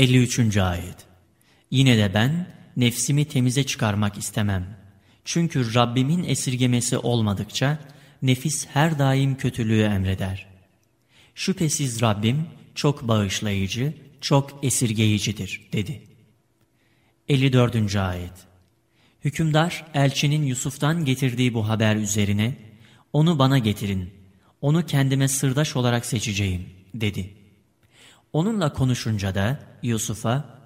53. Ayet Yine de ben nefsimi temize çıkarmak istemem. Çünkü Rabbimin esirgemesi olmadıkça nefis her daim kötülüğü emreder. Şüphesiz Rabbim çok bağışlayıcı, çok esirgeyicidir dedi. 54. Ayet Hükümdar elçinin Yusuf'tan getirdiği bu haber üzerine onu bana getirin, onu kendime sırdaş olarak seçeceğim dedi. Onunla konuşunca da Yusuf'a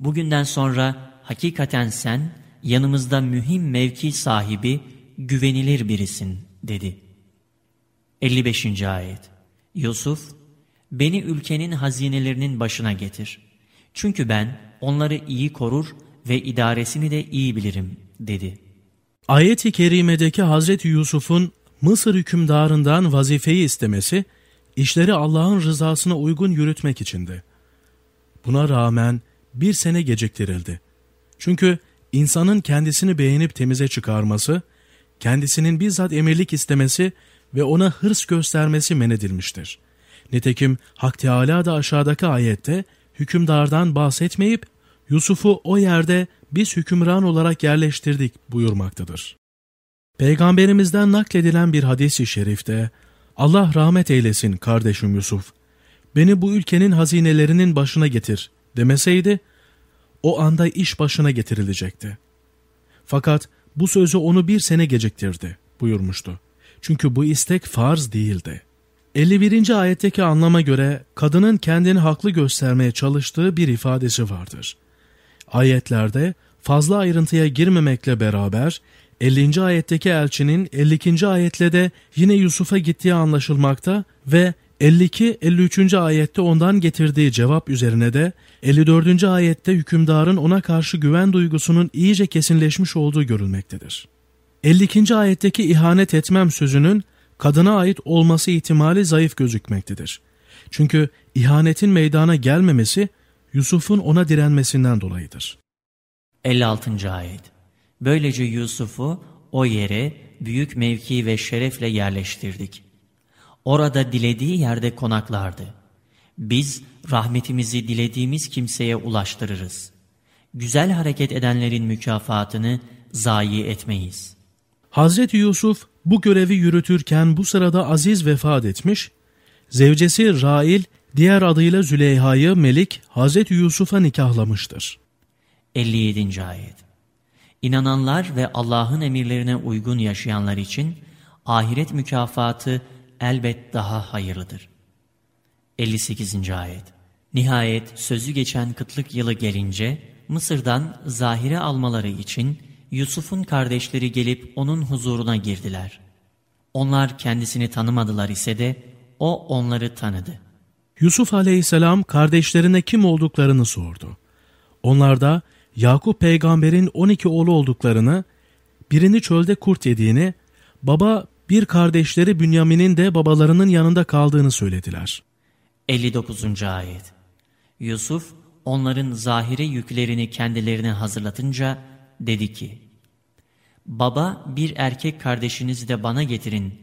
bugünden sonra hakikaten sen yanımızda mühim mevki sahibi güvenilir birisin dedi. 55. Ayet Yusuf, beni ülkenin hazinelerinin başına getir. Çünkü ben onları iyi korur ve idaresini de iyi bilirim dedi. Ayet-i kerimedeki Hazreti Yusuf'un Mısır hükümdarından vazifeyi istemesi, işleri Allah'ın rızasına uygun yürütmek içindi. Buna rağmen bir sene geciktirildi. Çünkü insanın kendisini beğenip temize çıkarması, kendisinin bizzat emirlik istemesi ve ona hırs göstermesi men edilmiştir. Nitekim Hak Teala da aşağıdaki ayette hükümdardan bahsetmeyip Yusuf'u o yerde biz hükümran olarak yerleştirdik buyurmaktadır. Peygamberimizden nakledilen bir hadis-i şerifte Allah rahmet eylesin kardeşim Yusuf, beni bu ülkenin hazinelerinin başına getir demeseydi o anda iş başına getirilecekti. Fakat bu sözü onu bir sene geciktirdi buyurmuştu. Çünkü bu istek farz değildi. 51. ayetteki anlama göre kadının kendini haklı göstermeye çalıştığı bir ifadesi vardır. Ayetlerde fazla ayrıntıya girmemekle beraber 50. ayetteki elçinin 52. ayetle de yine Yusuf'a gittiği anlaşılmakta ve 52-53. ayette ondan getirdiği cevap üzerine de 54. ayette hükümdarın ona karşı güven duygusunun iyice kesinleşmiş olduğu görülmektedir. 52. ayetteki ihanet etmem sözünün kadına ait olması ihtimali zayıf gözükmektedir. Çünkü ihanetin meydana gelmemesi Yusuf'un ona direnmesinden dolayıdır. 56. ayet Böylece Yusuf'u o yere büyük mevki ve şerefle yerleştirdik. Orada dilediği yerde konaklardı. Biz rahmetimizi dilediğimiz kimseye ulaştırırız. Güzel hareket edenlerin mükafatını zayi etmeyiz. Hazreti Yusuf bu görevi yürütürken bu sırada Aziz vefat etmiş, zevcesi Rail diğer adıyla Züleyha'yı Melik Hazreti Yusuf'a nikahlamıştır. 57. Ayet İnananlar ve Allah'ın emirlerine uygun yaşayanlar için ahiret mükafatı elbet daha hayırlıdır. 58. Ayet Nihayet sözü geçen kıtlık yılı gelince Mısır'dan zahire almaları için Yusuf'un kardeşleri gelip onun huzuruna girdiler. Onlar kendisini tanımadılar ise de o onları tanıdı. Yusuf aleyhisselam kardeşlerine kim olduklarını sordu. Onlar da Yakup peygamberin 12 oğlu olduklarını, birini çölde kurt yediğini, baba bir kardeşleri Bünyamin'in de babalarının yanında kaldığını söylediler. 59. Ayet Yusuf onların zahire yüklerini kendilerine hazırlatınca dedi ki, Baba bir erkek kardeşinizi de bana getirin.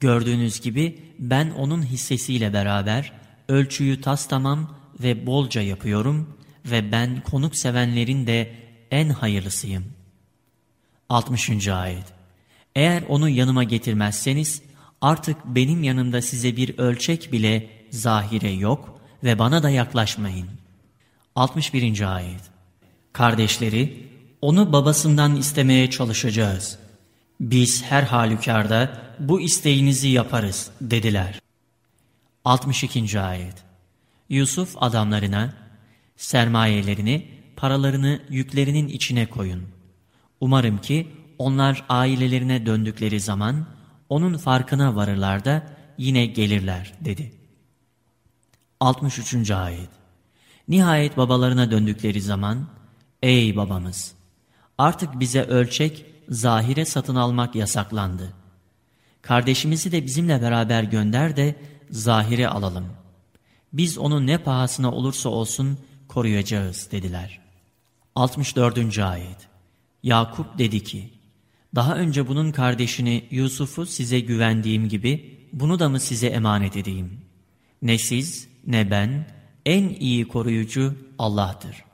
Gördüğünüz gibi ben onun hissesiyle beraber ölçüyü tas tamam ve bolca yapıyorum ve ben konuk sevenlerin de en hayırlısıyım. 60. Ayet eğer onu yanıma getirmezseniz artık benim yanımda size bir ölçek bile zahire yok ve bana da yaklaşmayın. 61. Ayet Kardeşleri, onu babasından istemeye çalışacağız. Biz her halükarda bu isteğinizi yaparız dediler. 62. Ayet Yusuf adamlarına, sermayelerini, paralarını yüklerinin içine koyun. Umarım ki onlar ailelerine döndükleri zaman onun farkına varırlar da yine gelirler dedi. 63. Ayet Nihayet babalarına döndükleri zaman Ey babamız! Artık bize ölçek, zahire satın almak yasaklandı. Kardeşimizi de bizimle beraber gönder de zahire alalım. Biz onu ne pahasına olursa olsun koruyacağız dediler. 64. Ayet Yakup dedi ki, daha önce bunun kardeşini Yusuf'u size güvendiğim gibi bunu da mı size emanet edeyim? Ne siz, ne ben, en iyi koruyucu Allah'tır.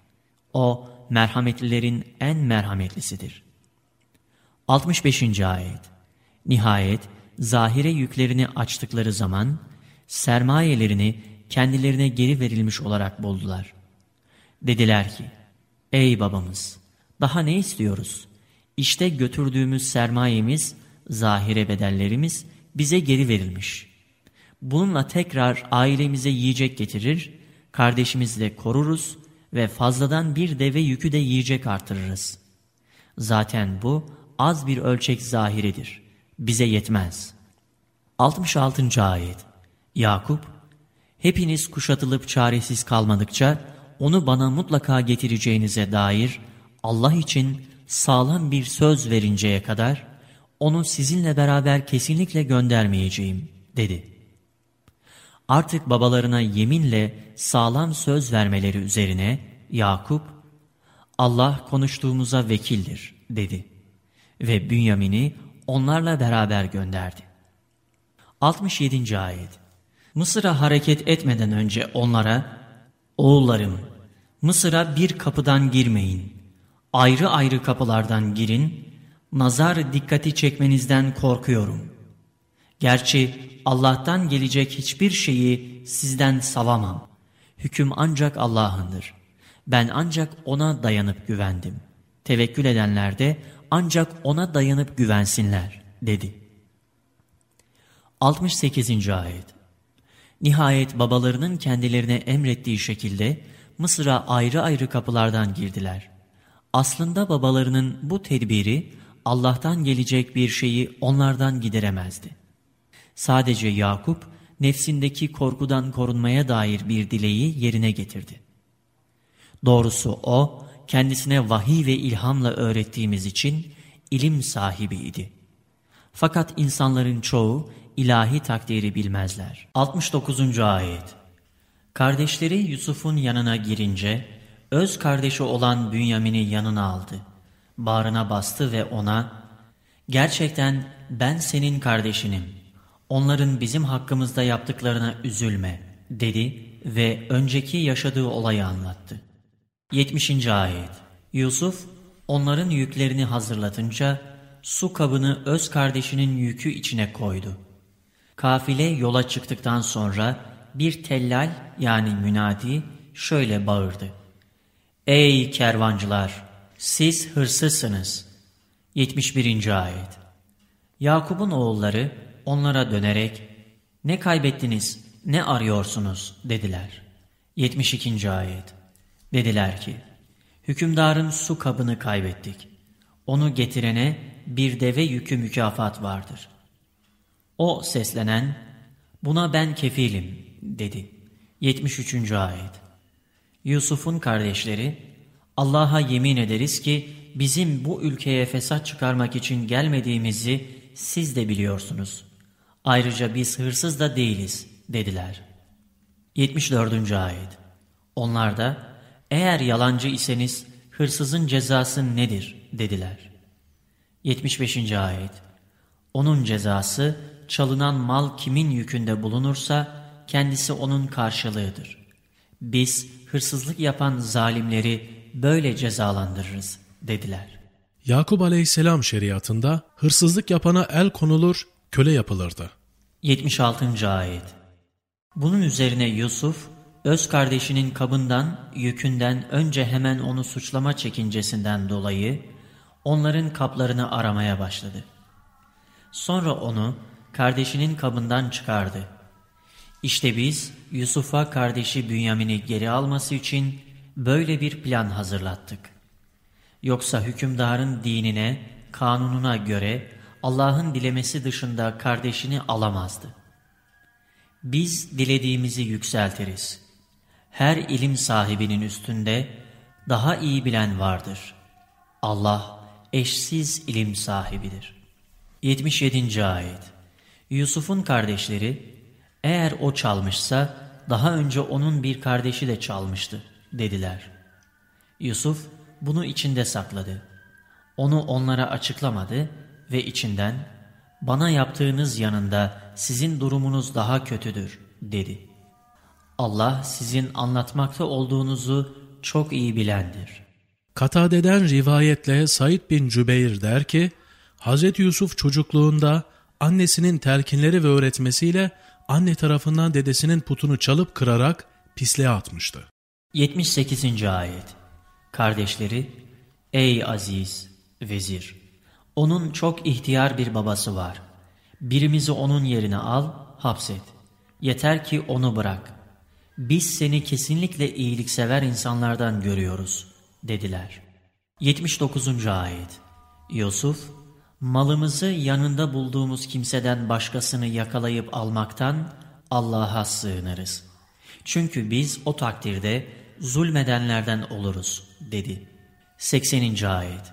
O merhametlilerin en merhametlisidir. 65. Ayet Nihayet zahire yüklerini açtıkları zaman sermayelerini kendilerine geri verilmiş olarak buldular. Dediler ki, ey babamız daha ne istiyoruz? İşte götürdüğümüz sermayemiz, zahire bedellerimiz bize geri verilmiş. Bununla tekrar ailemize yiyecek getirir, kardeşimizi de koruruz ve fazladan bir deve yükü de yiyecek artırırız. Zaten bu az bir ölçek zahiredir. Bize yetmez. 66. Ayet Yakup, hepiniz kuşatılıp çaresiz kalmadıkça onu bana mutlaka getireceğinize dair Allah için sağlam bir söz verinceye kadar onu sizinle beraber kesinlikle göndermeyeceğim dedi. Artık babalarına yeminle sağlam söz vermeleri üzerine Yakup, Allah konuştuğumuza vekildir dedi ve Bünyamin'i onlarla beraber gönderdi. 67. Ayet Mısır'a hareket etmeden önce onlara, Oğullarım, Mısır'a bir kapıdan girmeyin, ayrı ayrı kapılardan girin, nazar dikkati çekmenizden korkuyorum. Gerçi Allah'tan gelecek hiçbir şeyi sizden savamam. Hüküm ancak Allah'ındır. Ben ancak O'na dayanıp güvendim. Tevekkül edenler de ancak O'na dayanıp güvensinler, dedi. 68. Ayet Nihayet babalarının kendilerine emrettiği şekilde Mısır'a ayrı ayrı kapılardan girdiler. Aslında babalarının bu tedbiri Allah'tan gelecek bir şeyi onlardan gideremezdi. Sadece Yakup nefsindeki korkudan korunmaya dair bir dileği yerine getirdi. Doğrusu o kendisine vahiy ve ilhamla öğrettiğimiz için ilim sahibiydi. Fakat insanların çoğu ilahi takdiri bilmezler. 69. Ayet Kardeşleri Yusuf'un yanına girince, öz kardeşi olan Bünyamin'i yanına aldı. Bağrına bastı ve ona, ''Gerçekten ben senin kardeşinim, onların bizim hakkımızda yaptıklarına üzülme.'' dedi ve önceki yaşadığı olayı anlattı. 70. Ayet Yusuf, onların yüklerini hazırlatınca, su kabını öz kardeşinin yükü içine koydu. Kafile yola çıktıktan sonra bir tellal yani münadi şöyle bağırdı. Ey kervancılar! Siz hırsızsınız. 71. Ayet Yakup'un oğulları onlara dönerek ne kaybettiniz, ne arıyorsunuz dediler. 72. Ayet Dediler ki, hükümdarın su kabını kaybettik. Onu getirene bir deve yükü mükafat vardır. O seslenen, buna ben kefilim dedi. 73. Ayet Yusuf'un kardeşleri, Allah'a yemin ederiz ki bizim bu ülkeye fesat çıkarmak için gelmediğimizi siz de biliyorsunuz. Ayrıca biz hırsız da değiliz dediler. 74. Ayet Onlar da eğer yalancı iseniz hırsızın cezası nedir dediler. 75. Ayet Onun cezası çalınan mal kimin yükünde bulunursa kendisi onun karşılığıdır. Biz hırsızlık yapan zalimleri böyle cezalandırırız dediler. Yakup aleyhisselam şeriatında hırsızlık yapana el konulur, köle yapılırdı. 76. Ayet Bunun üzerine Yusuf, öz kardeşinin kabından, yükünden önce hemen onu suçlama çekincesinden dolayı onların kaplarını aramaya başladı. Sonra onu kardeşinin kabından çıkardı. İşte biz Yusuf'a kardeşi Bünyamin'i geri alması için böyle bir plan hazırlattık. Yoksa hükümdarın dinine, kanununa göre Allah'ın dilemesi dışında kardeşini alamazdı. Biz dilediğimizi yükseltiriz. Her ilim sahibinin üstünde daha iyi bilen vardır. Allah eşsiz ilim sahibidir. 77. Ayet Yusuf'un kardeşleri, eğer o çalmışsa daha önce onun bir kardeşi de çalmıştı dediler. Yusuf bunu içinde sakladı. Onu onlara açıklamadı ve içinden bana yaptığınız yanında sizin durumunuz daha kötüdür dedi. Allah sizin anlatmakta olduğunuzu çok iyi bilendir. Katade'den rivayetle Said bin Cübeyr der ki, Hz. Yusuf çocukluğunda annesinin telkinleri ve öğretmesiyle anne tarafından dedesinin putunu çalıp kırarak pisliğe atmıştı. 78. Ayet Kardeşleri, ey aziz vezir, onun çok ihtiyar bir babası var. Birimizi onun yerine al, hapset. Yeter ki onu bırak. Biz seni kesinlikle iyiliksever insanlardan görüyoruz, dediler. 79. Ayet Yusuf, malımızı yanında bulduğumuz kimseden başkasını yakalayıp almaktan Allah'a sığınırız. Çünkü biz o takdirde zulmedenlerden oluruz, dedi. 80. Ayet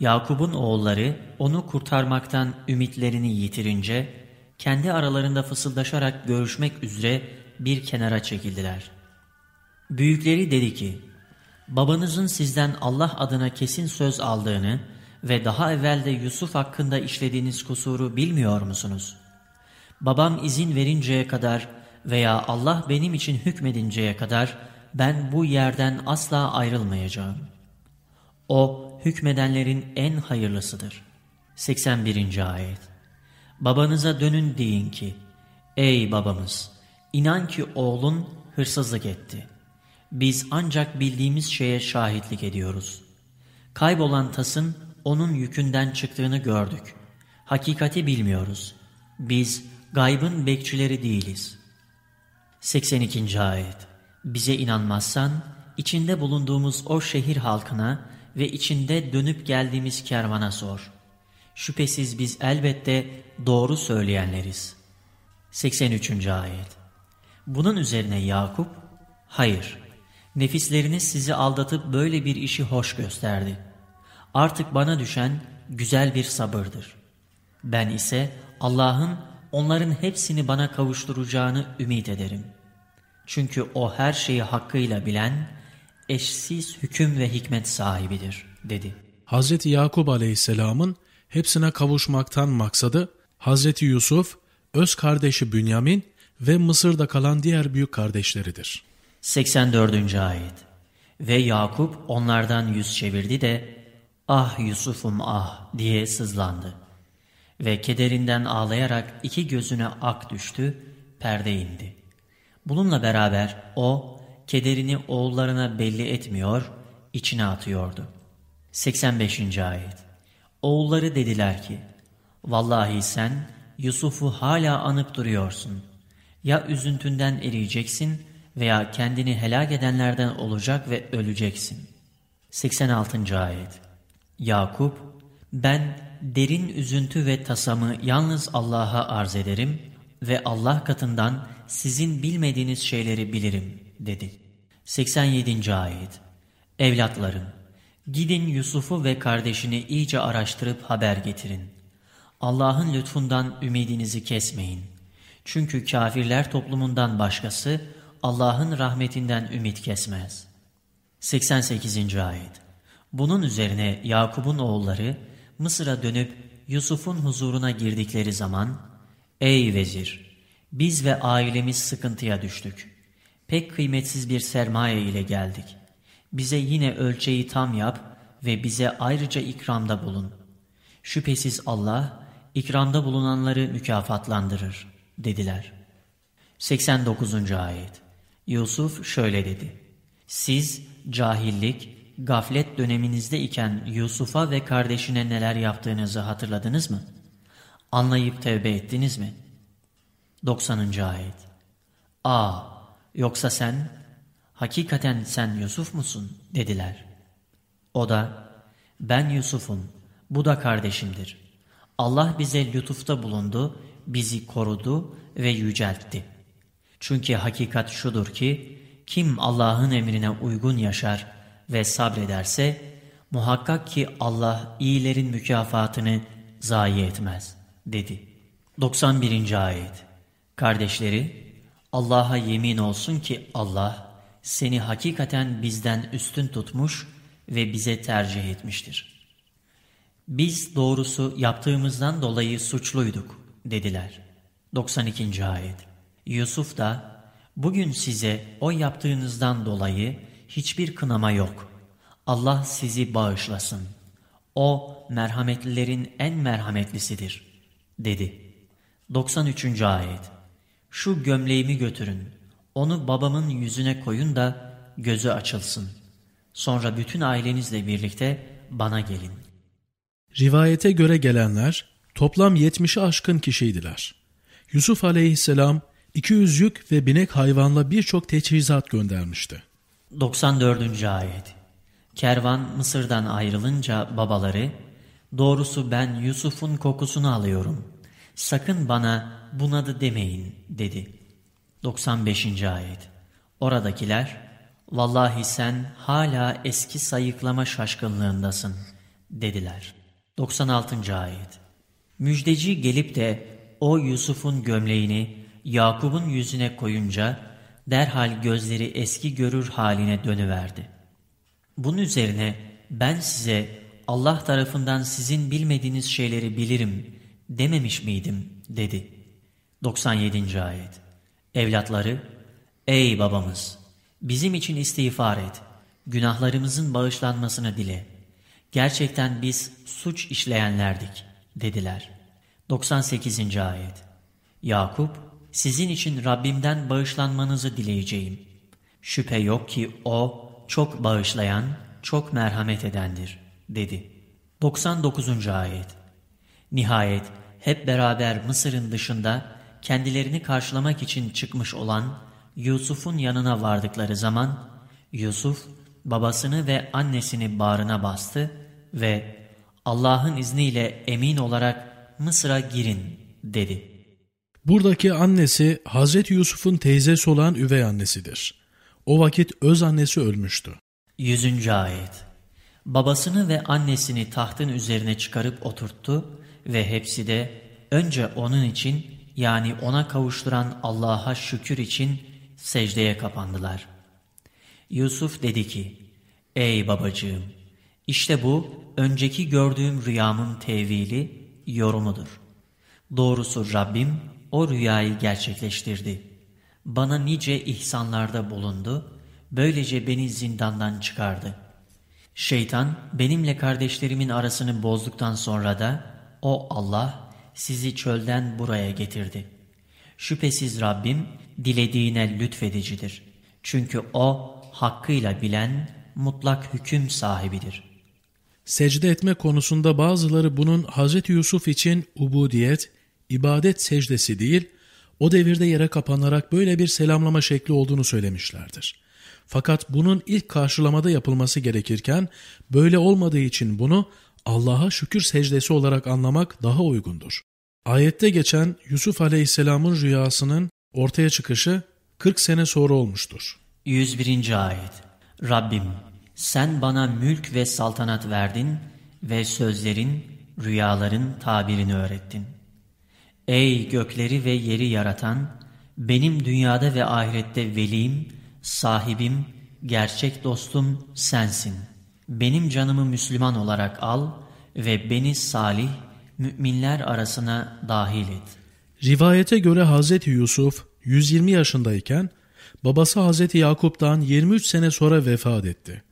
Yakup'un oğulları onu kurtarmaktan ümitlerini yitirince, kendi aralarında fısıldaşarak görüşmek üzere bir kenara çekildiler. Büyükleri dedi ki, babanızın sizden Allah adına kesin söz aldığını ve daha evvel de Yusuf hakkında işlediğiniz kusuru bilmiyor musunuz? Babam izin verinceye kadar veya Allah benim için hükmedinceye kadar ben bu yerden asla ayrılmayacağım. O hükmedenlerin en hayırlısıdır. 81. Ayet Babanıza dönün deyin ki, Ey babamız! İnan ki oğlun hırsızlık etti. Biz ancak bildiğimiz şeye şahitlik ediyoruz. Kaybolan tasın onun yükünden çıktığını gördük. Hakikati bilmiyoruz. Biz gaybın bekçileri değiliz. 82. Ayet Bize inanmazsan, içinde bulunduğumuz o şehir halkına ve içinde dönüp geldiğimiz kervana sor. Şüphesiz biz elbette doğru söyleyenleriz. 83. Ayet Bunun üzerine Yakup, hayır, nefisleriniz sizi aldatıp böyle bir işi hoş gösterdi. Artık bana düşen güzel bir sabırdır. Ben ise Allah'ın onların hepsini bana kavuşturacağını ümit ederim. Çünkü O her şeyi hakkıyla bilen, eşsiz hüküm ve hikmet sahibidir, dedi. Hazreti Yakup aleyhisselamın hepsine kavuşmaktan maksadı, Hazreti Yusuf, öz kardeşi Bünyamin ve Mısır'da kalan diğer büyük kardeşleridir. 84. Ayet Ve Yakup onlardan yüz çevirdi de, ah Yusuf'um ah diye sızlandı. Ve kederinden ağlayarak iki gözüne ak düştü, perde indi. Bununla beraber o, kederini oğullarına belli etmiyor, içine atıyordu. 85. Ayet Oğulları dediler ki, Vallahi sen Yusuf'u hala anıp duruyorsun. Ya üzüntünden eriyeceksin veya kendini helak edenlerden olacak ve öleceksin. 86. Ayet Yakup, ben derin üzüntü ve tasamı yalnız Allah'a arz ederim ve Allah katından sizin bilmediğiniz şeyleri bilirim dedi. 87. Ayet Evlatlarım, gidin Yusuf'u ve kardeşini iyice araştırıp haber getirin. Allah'ın lütfundan ümidinizi kesmeyin. Çünkü kafirler toplumundan başkası Allah'ın rahmetinden ümit kesmez. 88. Ayet Bunun üzerine Yakup'un oğulları Mısır'a dönüp Yusuf'un huzuruna girdikleri zaman, Ey vezir! Biz ve ailemiz sıkıntıya düştük pek kıymetsiz bir sermaye ile geldik. Bize yine ölçeği tam yap ve bize ayrıca ikramda bulun. Şüphesiz Allah ikramda bulunanları mükafatlandırır dediler. 89. Ayet Yusuf şöyle dedi. Siz cahillik, gaflet döneminizde iken Yusuf'a ve kardeşine neler yaptığınızı hatırladınız mı? Anlayıp tevbe ettiniz mi? 90. Ayet A. Yoksa sen, hakikaten sen Yusuf musun? dediler. O da, ben Yusuf'um, bu da kardeşimdir. Allah bize lütufta bulundu, bizi korudu ve yüceltti. Çünkü hakikat şudur ki, kim Allah'ın emrine uygun yaşar ve sabrederse, muhakkak ki Allah iyilerin mükafatını zayi etmez, dedi. 91. Ayet Kardeşleri, Allah'a yemin olsun ki Allah seni hakikaten bizden üstün tutmuş ve bize tercih etmiştir. Biz doğrusu yaptığımızdan dolayı suçluyduk dediler. 92. Ayet Yusuf da Bugün size o yaptığınızdan dolayı hiçbir kınama yok. Allah sizi bağışlasın. O merhametlilerin en merhametlisidir, dedi. 93. Ayet Şu gömleğimi götürün, onu babamın yüzüne koyun da gözü açılsın. Sonra bütün ailenizle birlikte bana gelin. Rivayete göre gelenler toplam 70'i aşkın kişiydiler. Yusuf aleyhisselam 200 yük ve binek hayvanla birçok teçhizat göndermişti. 94. Ayet Kervan Mısır'dan ayrılınca babaları, doğrusu ben Yusuf'un kokusunu alıyorum. Sakın bana bunadı demeyin dedi. 95. Ayet Oradakiler, vallahi sen hala eski sayıklama şaşkınlığındasın dediler. 96. Ayet Müjdeci gelip de o Yusuf'un gömleğini Yakup'un yüzüne koyunca derhal gözleri eski görür haline dönüverdi. Bunun üzerine ben size Allah tarafından sizin bilmediğiniz şeyleri bilirim dememiş miydim dedi. 97. Ayet Evlatları, ey babamız bizim için istiğfar et, günahlarımızın bağışlanmasını dile. Gerçekten biz suç işleyenlerdik dediler. 98. Ayet Yakup, sizin için Rabbimden bağışlanmanızı dileyeceğim. Şüphe yok ki O çok bağışlayan, çok merhamet edendir, dedi. 99. Ayet Nihayet hep beraber Mısır'ın dışında kendilerini karşılamak için çıkmış olan Yusuf'un yanına vardıkları zaman Yusuf babasını ve annesini bağrına bastı ve Allah'ın izniyle emin olarak Mısır'a girin dedi. Buradaki annesi Hazreti Yusuf'un teyzesi olan üvey annesidir. O vakit öz annesi ölmüştü. 100. Ayet Babasını ve annesini tahtın üzerine çıkarıp oturttu ve hepsi de önce onun için yani ona kavuşturan Allah'a şükür için secdeye kapandılar. Yusuf dedi ki, Ey babacığım, işte bu önceki gördüğüm rüyamın tevili, yorumudur. Doğrusu Rabbim o rüyayı gerçekleştirdi. Bana nice ihsanlarda bulundu, böylece beni zindandan çıkardı. Şeytan benimle kardeşlerimin arasını bozduktan sonra da o Allah sizi çölden buraya getirdi. Şüphesiz Rabbim dilediğine lütfedicidir. Çünkü O hakkıyla bilen mutlak hüküm sahibidir. Secde etme konusunda bazıları bunun Hz. Yusuf için ubudiyet, ibadet secdesi değil, o devirde yere kapanarak böyle bir selamlama şekli olduğunu söylemişlerdir. Fakat bunun ilk karşılamada yapılması gerekirken böyle olmadığı için bunu Allah'a şükür secdesi olarak anlamak daha uygundur. Ayette geçen Yusuf Aleyhisselam'ın rüyasının ortaya çıkışı 40 sene sonra olmuştur. 101. Ayet Rabbim sen bana mülk ve saltanat verdin ve sözlerin, rüyaların tabirini öğrettin. Ey gökleri ve yeri yaratan, benim dünyada ve ahirette velim, sahibim, gerçek dostum sensin. Benim canımı Müslüman olarak al ve beni salih, müminler arasına dahil et. Rivayete göre Hazreti Yusuf 120 yaşındayken babası Hazreti Yakup'tan 23 sene sonra vefat etti.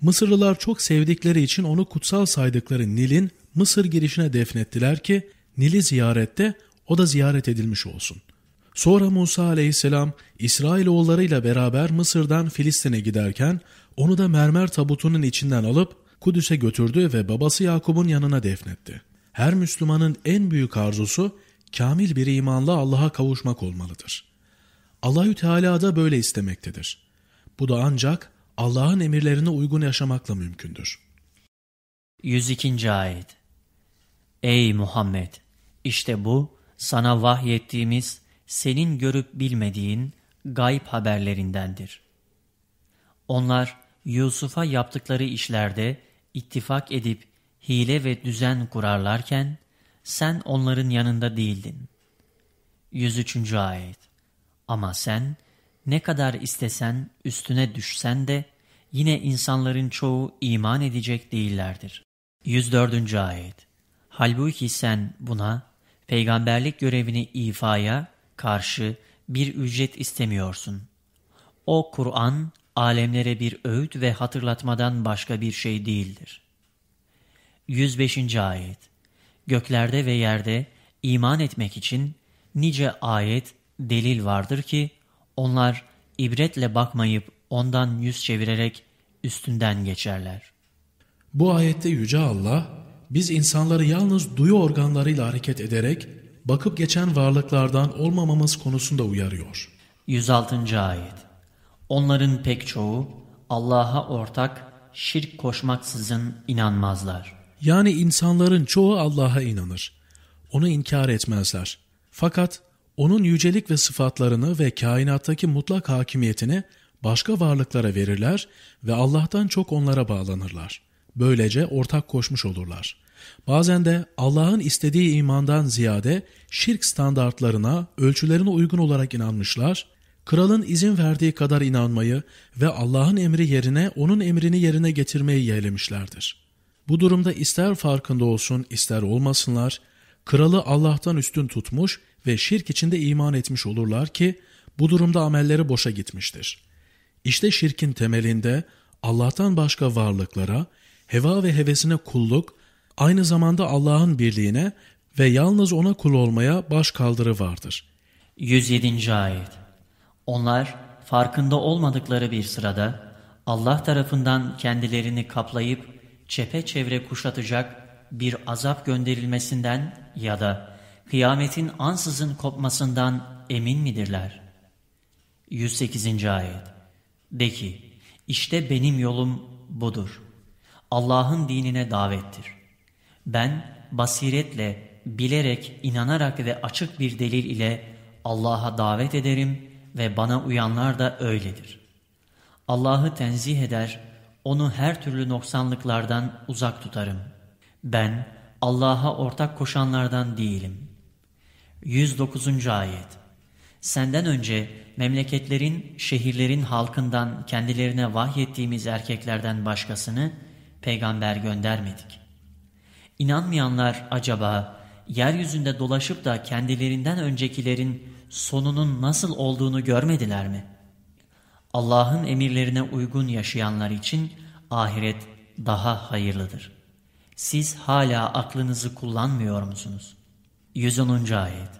Mısırlılar çok sevdikleri için onu kutsal saydıkları Nil'in Mısır girişine defnettiler ki Nil'i ziyarette o da ziyaret edilmiş olsun. Sonra Musa aleyhisselam İsrailoğullarıyla beraber Mısır'dan Filistin'e giderken onu da mermer tabutunun içinden alıp Kudüs'e götürdü ve babası Yakup'un yanına defnetti. Her Müslümanın en büyük arzusu kamil bir imanla Allah'a kavuşmak olmalıdır. Allahü Teala da böyle istemektedir. Bu da ancak Allah'ın emirlerine uygun yaşamakla mümkündür. 102. Ayet Ey Muhammed! İşte bu sana vahyettiğimiz senin görüp bilmediğin gayb haberlerindendir. Onlar Yusuf'a yaptıkları işlerde ittifak edip hile ve düzen kurarlarken sen onların yanında değildin. 103. Ayet Ama sen ne kadar istesen üstüne düşsen de yine insanların çoğu iman edecek değillerdir. 104. Ayet Halbuki sen buna peygamberlik görevini ifaya karşı bir ücret istemiyorsun. O Kur'an, alemlere bir öğüt ve hatırlatmadan başka bir şey değildir. 105. Ayet Göklerde ve yerde iman etmek için nice ayet, delil vardır ki, onlar ibretle bakmayıp ondan yüz çevirerek üstünden geçerler. Bu ayette Yüce Allah, biz insanları yalnız duyu organlarıyla hareket ederek bakıp geçen varlıklardan olmamamız konusunda uyarıyor. 106. Ayet Onların pek çoğu Allah'a ortak, şirk koşmaksızın inanmazlar. Yani insanların çoğu Allah'a inanır. Onu inkar etmezler. Fakat onun yücelik ve sıfatlarını ve kainattaki mutlak hakimiyetini başka varlıklara verirler ve Allah'tan çok onlara bağlanırlar. Böylece ortak koşmuş olurlar. Bazen de Allah'ın istediği imandan ziyade şirk standartlarına, ölçülerine uygun olarak inanmışlar, kralın izin verdiği kadar inanmayı ve Allah'ın emri yerine onun emrini yerine getirmeyi yeğlemişlerdir. Bu durumda ister farkında olsun ister olmasınlar, kralı Allah'tan üstün tutmuş ve şirk içinde iman etmiş olurlar ki bu durumda amelleri boşa gitmiştir. İşte şirkin temelinde Allah'tan başka varlıklara, heva ve hevesine kulluk, aynı zamanda Allah'ın birliğine ve yalnız ona kul olmaya baş kaldırı vardır. 107. Ayet Onlar farkında olmadıkları bir sırada Allah tarafından kendilerini kaplayıp çepeçevre kuşatacak bir azap gönderilmesinden ya da kıyametin ansızın kopmasından emin midirler? 108. Ayet De ki, işte benim yolum budur. Allah'ın dinine davettir. Ben basiretle, bilerek, inanarak ve açık bir delil ile Allah'a davet ederim ve bana uyanlar da öyledir. Allah'ı tenzih eder, onu her türlü noksanlıklardan uzak tutarım. Ben Allah'a ortak koşanlardan değilim. 109. Ayet Senden önce memleketlerin, şehirlerin halkından kendilerine vahyettiğimiz erkeklerden başkasını peygamber göndermedik. İnanmayanlar acaba yeryüzünde dolaşıp da kendilerinden öncekilerin sonunun nasıl olduğunu görmediler mi? Allah'ın emirlerine uygun yaşayanlar için ahiret daha hayırlıdır. Siz hala aklınızı kullanmıyor musunuz? 110. Ayet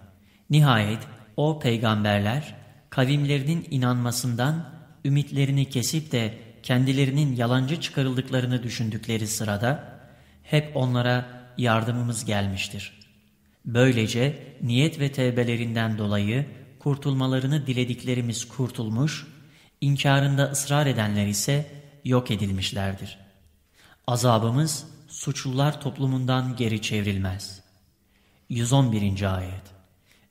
Nihayet o peygamberler kavimlerinin inanmasından ümitlerini kesip de kendilerinin yalancı çıkarıldıklarını düşündükleri sırada hep onlara yardımımız gelmiştir. Böylece niyet ve tevbelerinden dolayı kurtulmalarını dilediklerimiz kurtulmuş, inkarında ısrar edenler ise yok edilmişlerdir. Azabımız suçlular toplumundan geri çevrilmez. 111. Ayet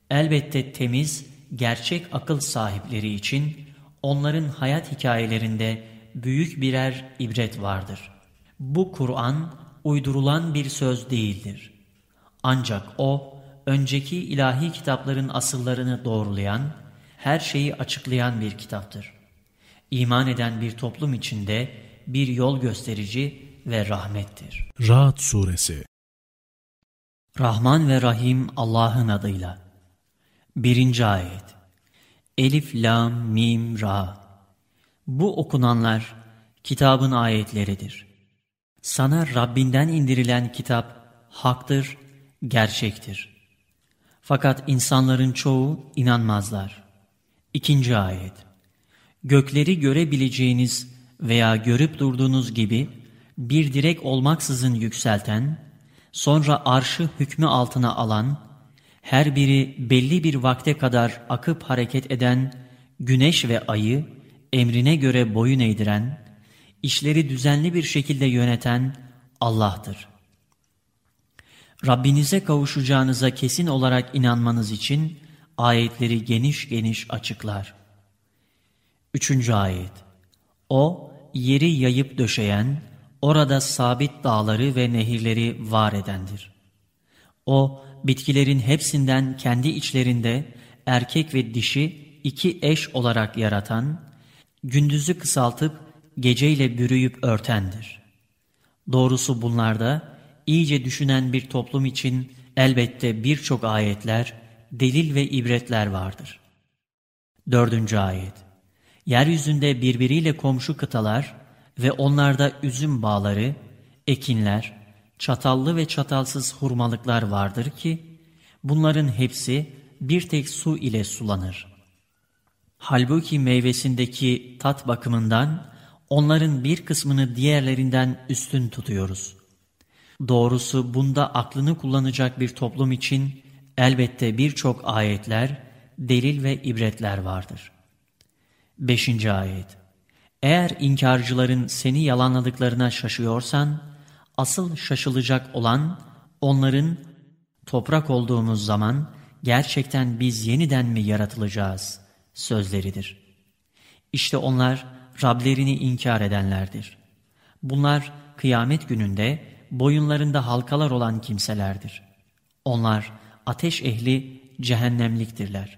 Elbette temiz, gerçek akıl sahipleri için onların hayat hikayelerinde büyük birer ibret vardır. Bu Kur'an uydurulan bir söz değildir. Ancak o, önceki ilahi kitapların asıllarını doğrulayan, her şeyi açıklayan bir kitaptır. İman eden bir toplum içinde bir yol gösterici ve rahmettir. Ra'd Suresi Rahman ve Rahim Allah'ın adıyla. Birinci Ayet Elif, Lam, Mim, Ra Bu okunanlar kitabın ayetleridir. Sana Rabbinden indirilen kitap haktır, gerçektir. Fakat insanların çoğu inanmazlar. İkinci Ayet Gökleri görebileceğiniz veya görüp durduğunuz gibi bir direk olmaksızın yükselten, sonra arşı hükmü altına alan, her biri belli bir vakte kadar akıp hareket eden güneş ve ayı emrine göre boyun eğdiren, işleri düzenli bir şekilde yöneten Allah'tır. Rabbinize kavuşacağınıza kesin olarak inanmanız için ayetleri geniş geniş açıklar. Üçüncü ayet O, yeri yayıp döşeyen, orada sabit dağları ve nehirleri var edendir. O, bitkilerin hepsinden kendi içlerinde erkek ve dişi iki eş olarak yaratan, gündüzü kısaltıp geceyle bürüyüp örtendir. Doğrusu bunlarda iyice düşünen bir toplum için elbette birçok ayetler, delil ve ibretler vardır. Dördüncü ayet. Yeryüzünde birbiriyle komşu kıtalar ve onlarda üzüm bağları, ekinler, çatallı ve çatalsız hurmalıklar vardır ki, bunların hepsi bir tek su ile sulanır. Halbuki meyvesindeki tat bakımından onların bir kısmını diğerlerinden üstün tutuyoruz. Doğrusu bunda aklını kullanacak bir toplum için elbette birçok ayetler, delil ve ibretler vardır. 5. Ayet Eğer inkarcıların seni yalanladıklarına şaşıyorsan, asıl şaşılacak olan onların toprak olduğumuz zaman gerçekten biz yeniden mi yaratılacağız sözleridir. İşte onlar Rablerini inkar edenlerdir. Bunlar kıyamet gününde boyunlarında halkalar olan kimselerdir. Onlar ateş ehli cehennemliktirler.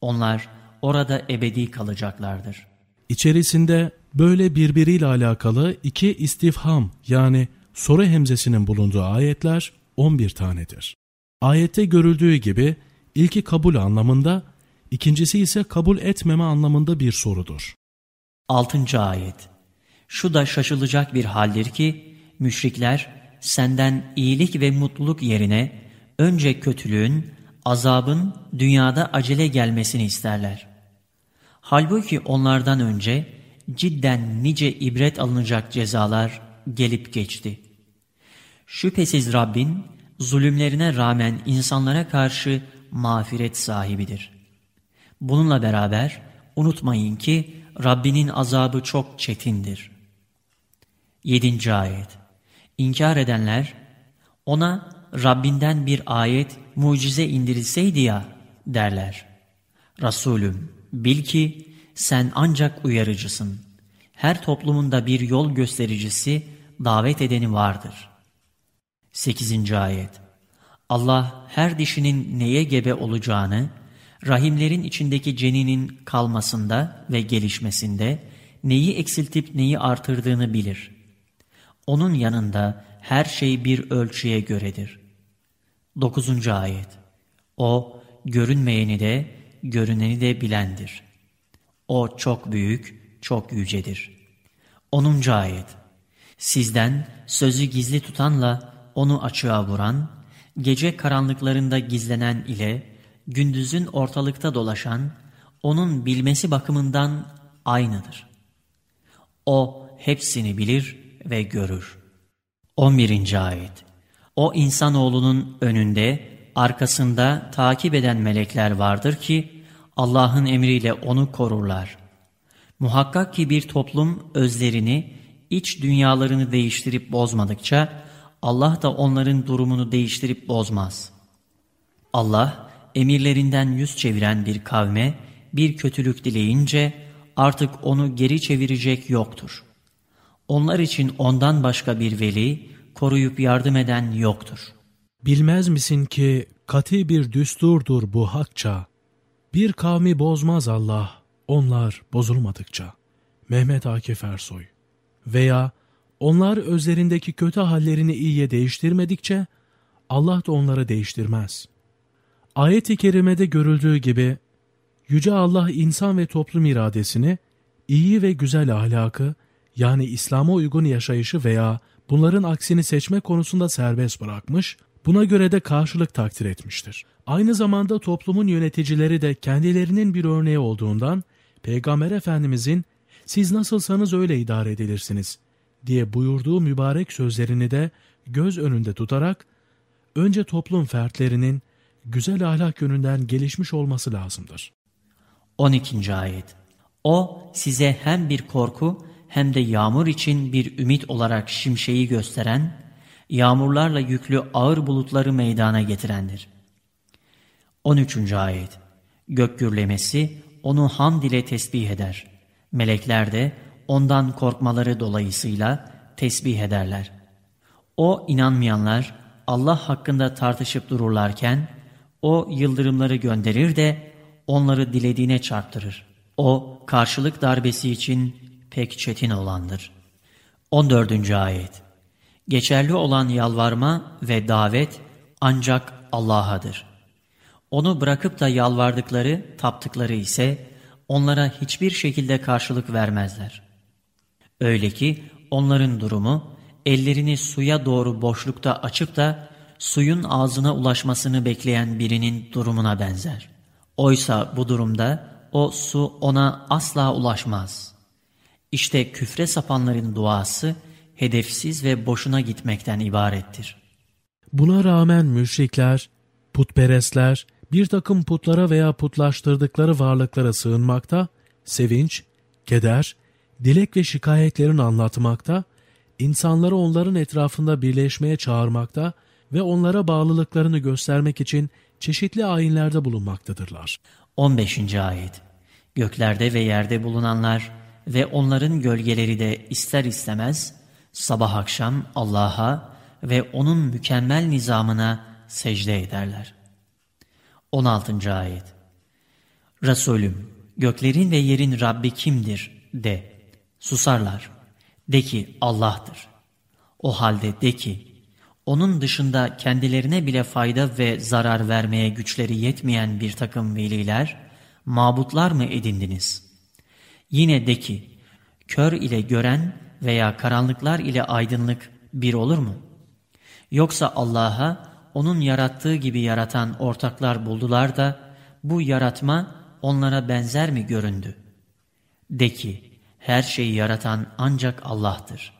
Onlar orada ebedi kalacaklardır. İçerisinde böyle birbiriyle alakalı iki istifham yani soru hemzesinin bulunduğu ayetler 11 tanedir. Ayette görüldüğü gibi ilki kabul anlamında, ikincisi ise kabul etmeme anlamında bir sorudur. 6. Ayet Şu da şaşılacak bir haldir ki, müşrikler senden iyilik ve mutluluk yerine önce kötülüğün, azabın dünyada acele gelmesini isterler. Halbuki onlardan önce cidden nice ibret alınacak cezalar gelip geçti. Şüphesiz Rabbin zulümlerine rağmen insanlara karşı mağfiret sahibidir. Bununla beraber unutmayın ki Rabbinin azabı çok çetindir. 7. Ayet İnkar edenler, ona Rabbinden bir ayet, mucize indirilseydi ya derler. Resulüm, bil ki sen ancak uyarıcısın. Her toplumunda bir yol göstericisi, davet edeni vardır. 8. Ayet Allah her dişinin neye gebe olacağını, rahimlerin içindeki ceninin kalmasında ve gelişmesinde neyi eksiltip neyi artırdığını bilir. Onun yanında her şey bir ölçüye göredir. 9. Ayet O görünmeyeni de görüneni de bilendir. O çok büyük, çok yücedir. 10. Ayet Sizden sözü gizli tutanla onu açığa vuran, gece karanlıklarında gizlenen ile gündüzün ortalıkta dolaşan, onun bilmesi bakımından aynıdır. O hepsini bilir ve görür. 11. Ayet O insanoğlunun önünde, arkasında takip eden melekler vardır ki, Allah'ın emriyle onu korurlar. Muhakkak ki bir toplum özlerini, iç dünyalarını değiştirip bozmadıkça, Allah da onların durumunu değiştirip bozmaz. Allah, emirlerinden yüz çeviren bir kavme bir kötülük dileyince artık onu geri çevirecek yoktur. Onlar için ondan başka bir veli, koruyup yardım eden yoktur. Bilmez misin ki kati bir düsturdur bu hakça. Bir kavmi bozmaz Allah, onlar bozulmadıkça. Mehmet Akif Ersoy Veya onlar özlerindeki kötü hallerini iyiye değiştirmedikçe Allah da onları değiştirmez. Ayet-i kerimede görüldüğü gibi Yüce Allah insan ve toplum iradesini iyi ve güzel ahlakı yani İslam'a uygun yaşayışı veya bunların aksini seçme konusunda serbest bırakmış, buna göre de karşılık takdir etmiştir. Aynı zamanda toplumun yöneticileri de kendilerinin bir örneği olduğundan Peygamber Efendimizin siz nasılsanız öyle idare edilirsiniz diye buyurduğu mübarek sözlerini de göz önünde tutarak önce toplum fertlerinin güzel ahlak yönünden gelişmiş olması lazımdır. 12. Ayet O size hem bir korku hem de yağmur için bir ümit olarak şimşeği gösteren, yağmurlarla yüklü ağır bulutları meydana getirendir. 13. Ayet Gök gürlemesi onu hamd ile tesbih eder. Melekler de ondan korkmaları dolayısıyla tesbih ederler. O inanmayanlar Allah hakkında tartışıp dururlarken o yıldırımları gönderir de onları dilediğine çarptırır. O karşılık darbesi için pek çetin olandır. 14. Ayet Geçerli olan yalvarma ve davet ancak Allah'adır. Onu bırakıp da yalvardıkları, taptıkları ise onlara hiçbir şekilde karşılık vermezler. Öyle ki onların durumu ellerini suya doğru boşlukta açıp da suyun ağzına ulaşmasını bekleyen birinin durumuna benzer. Oysa bu durumda o su ona asla ulaşmaz. İşte küfre sapanların duası hedefsiz ve boşuna gitmekten ibarettir. Buna rağmen müşrikler, putperestler, bir takım putlara veya putlaştırdıkları varlıklara sığınmakta, sevinç, keder, dilek ve şikayetlerini anlatmakta, insanları onların etrafında birleşmeye çağırmakta ve onlara bağlılıklarını göstermek için çeşitli ayinlerde bulunmaktadırlar. 15. Ayet Göklerde ve yerde bulunanlar ve onların gölgeleri de ister istemez sabah akşam Allah'a ve O'nun mükemmel nizamına secde ederler. 16. Ayet Resulüm, göklerin ve yerin Rabbi kimdir de. Susarlar. De ki Allah'tır. O halde de ki, onun dışında kendilerine bile fayda ve zarar vermeye güçleri yetmeyen bir takım veliler, mabutlar mı edindiniz? Yine de ki, kör ile gören veya karanlıklar ile aydınlık bir olur mu? Yoksa Allah'a onun yarattığı gibi yaratan ortaklar buldular da bu yaratma onlara benzer mi göründü? De ki, her şeyi yaratan ancak Allah'tır.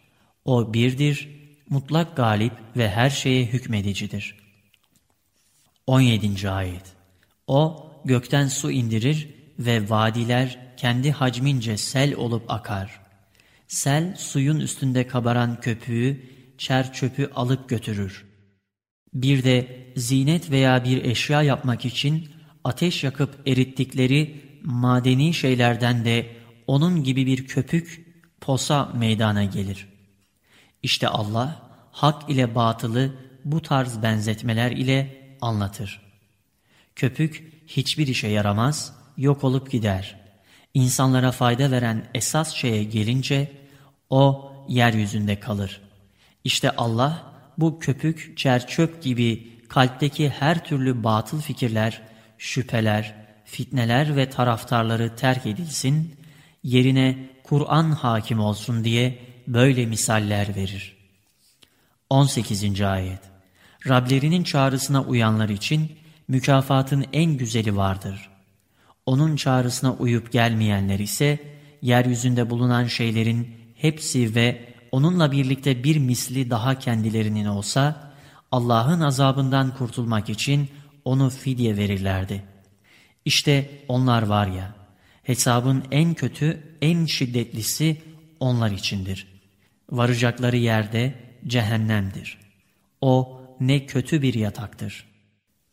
O birdir, mutlak galip ve her şeye hükmedicidir. 17. Ayet O gökten su indirir ve vadiler kendi hacmince sel olup akar. Sel suyun üstünde kabaran köpüğü, çer çöpü alıp götürür. Bir de zinet veya bir eşya yapmak için ateş yakıp erittikleri madeni şeylerden de onun gibi bir köpük, posa meydana gelir. İşte Allah, hak ile batılı bu tarz benzetmeler ile anlatır. Köpük hiçbir işe yaramaz, yok olup gider. İnsanlara fayda veren esas şeye gelince, o yeryüzünde kalır. İşte Allah, bu köpük, çerçöp gibi kalpteki her türlü batıl fikirler, şüpheler, fitneler ve taraftarları terk edilsin, yerine Kur'an hakim olsun diye böyle misaller verir. 18. Ayet Rablerinin çağrısına uyanlar için mükafatın en güzeli vardır. Onun çağrısına uyup gelmeyenler ise yeryüzünde bulunan şeylerin hepsi ve onunla birlikte bir misli daha kendilerinin olsa, Allah'ın azabından kurtulmak için onu fidye verirlerdi. İşte onlar var ya, hesabın en kötü, en şiddetlisi onlar içindir. Varacakları yerde cehennemdir. O ne kötü bir yataktır.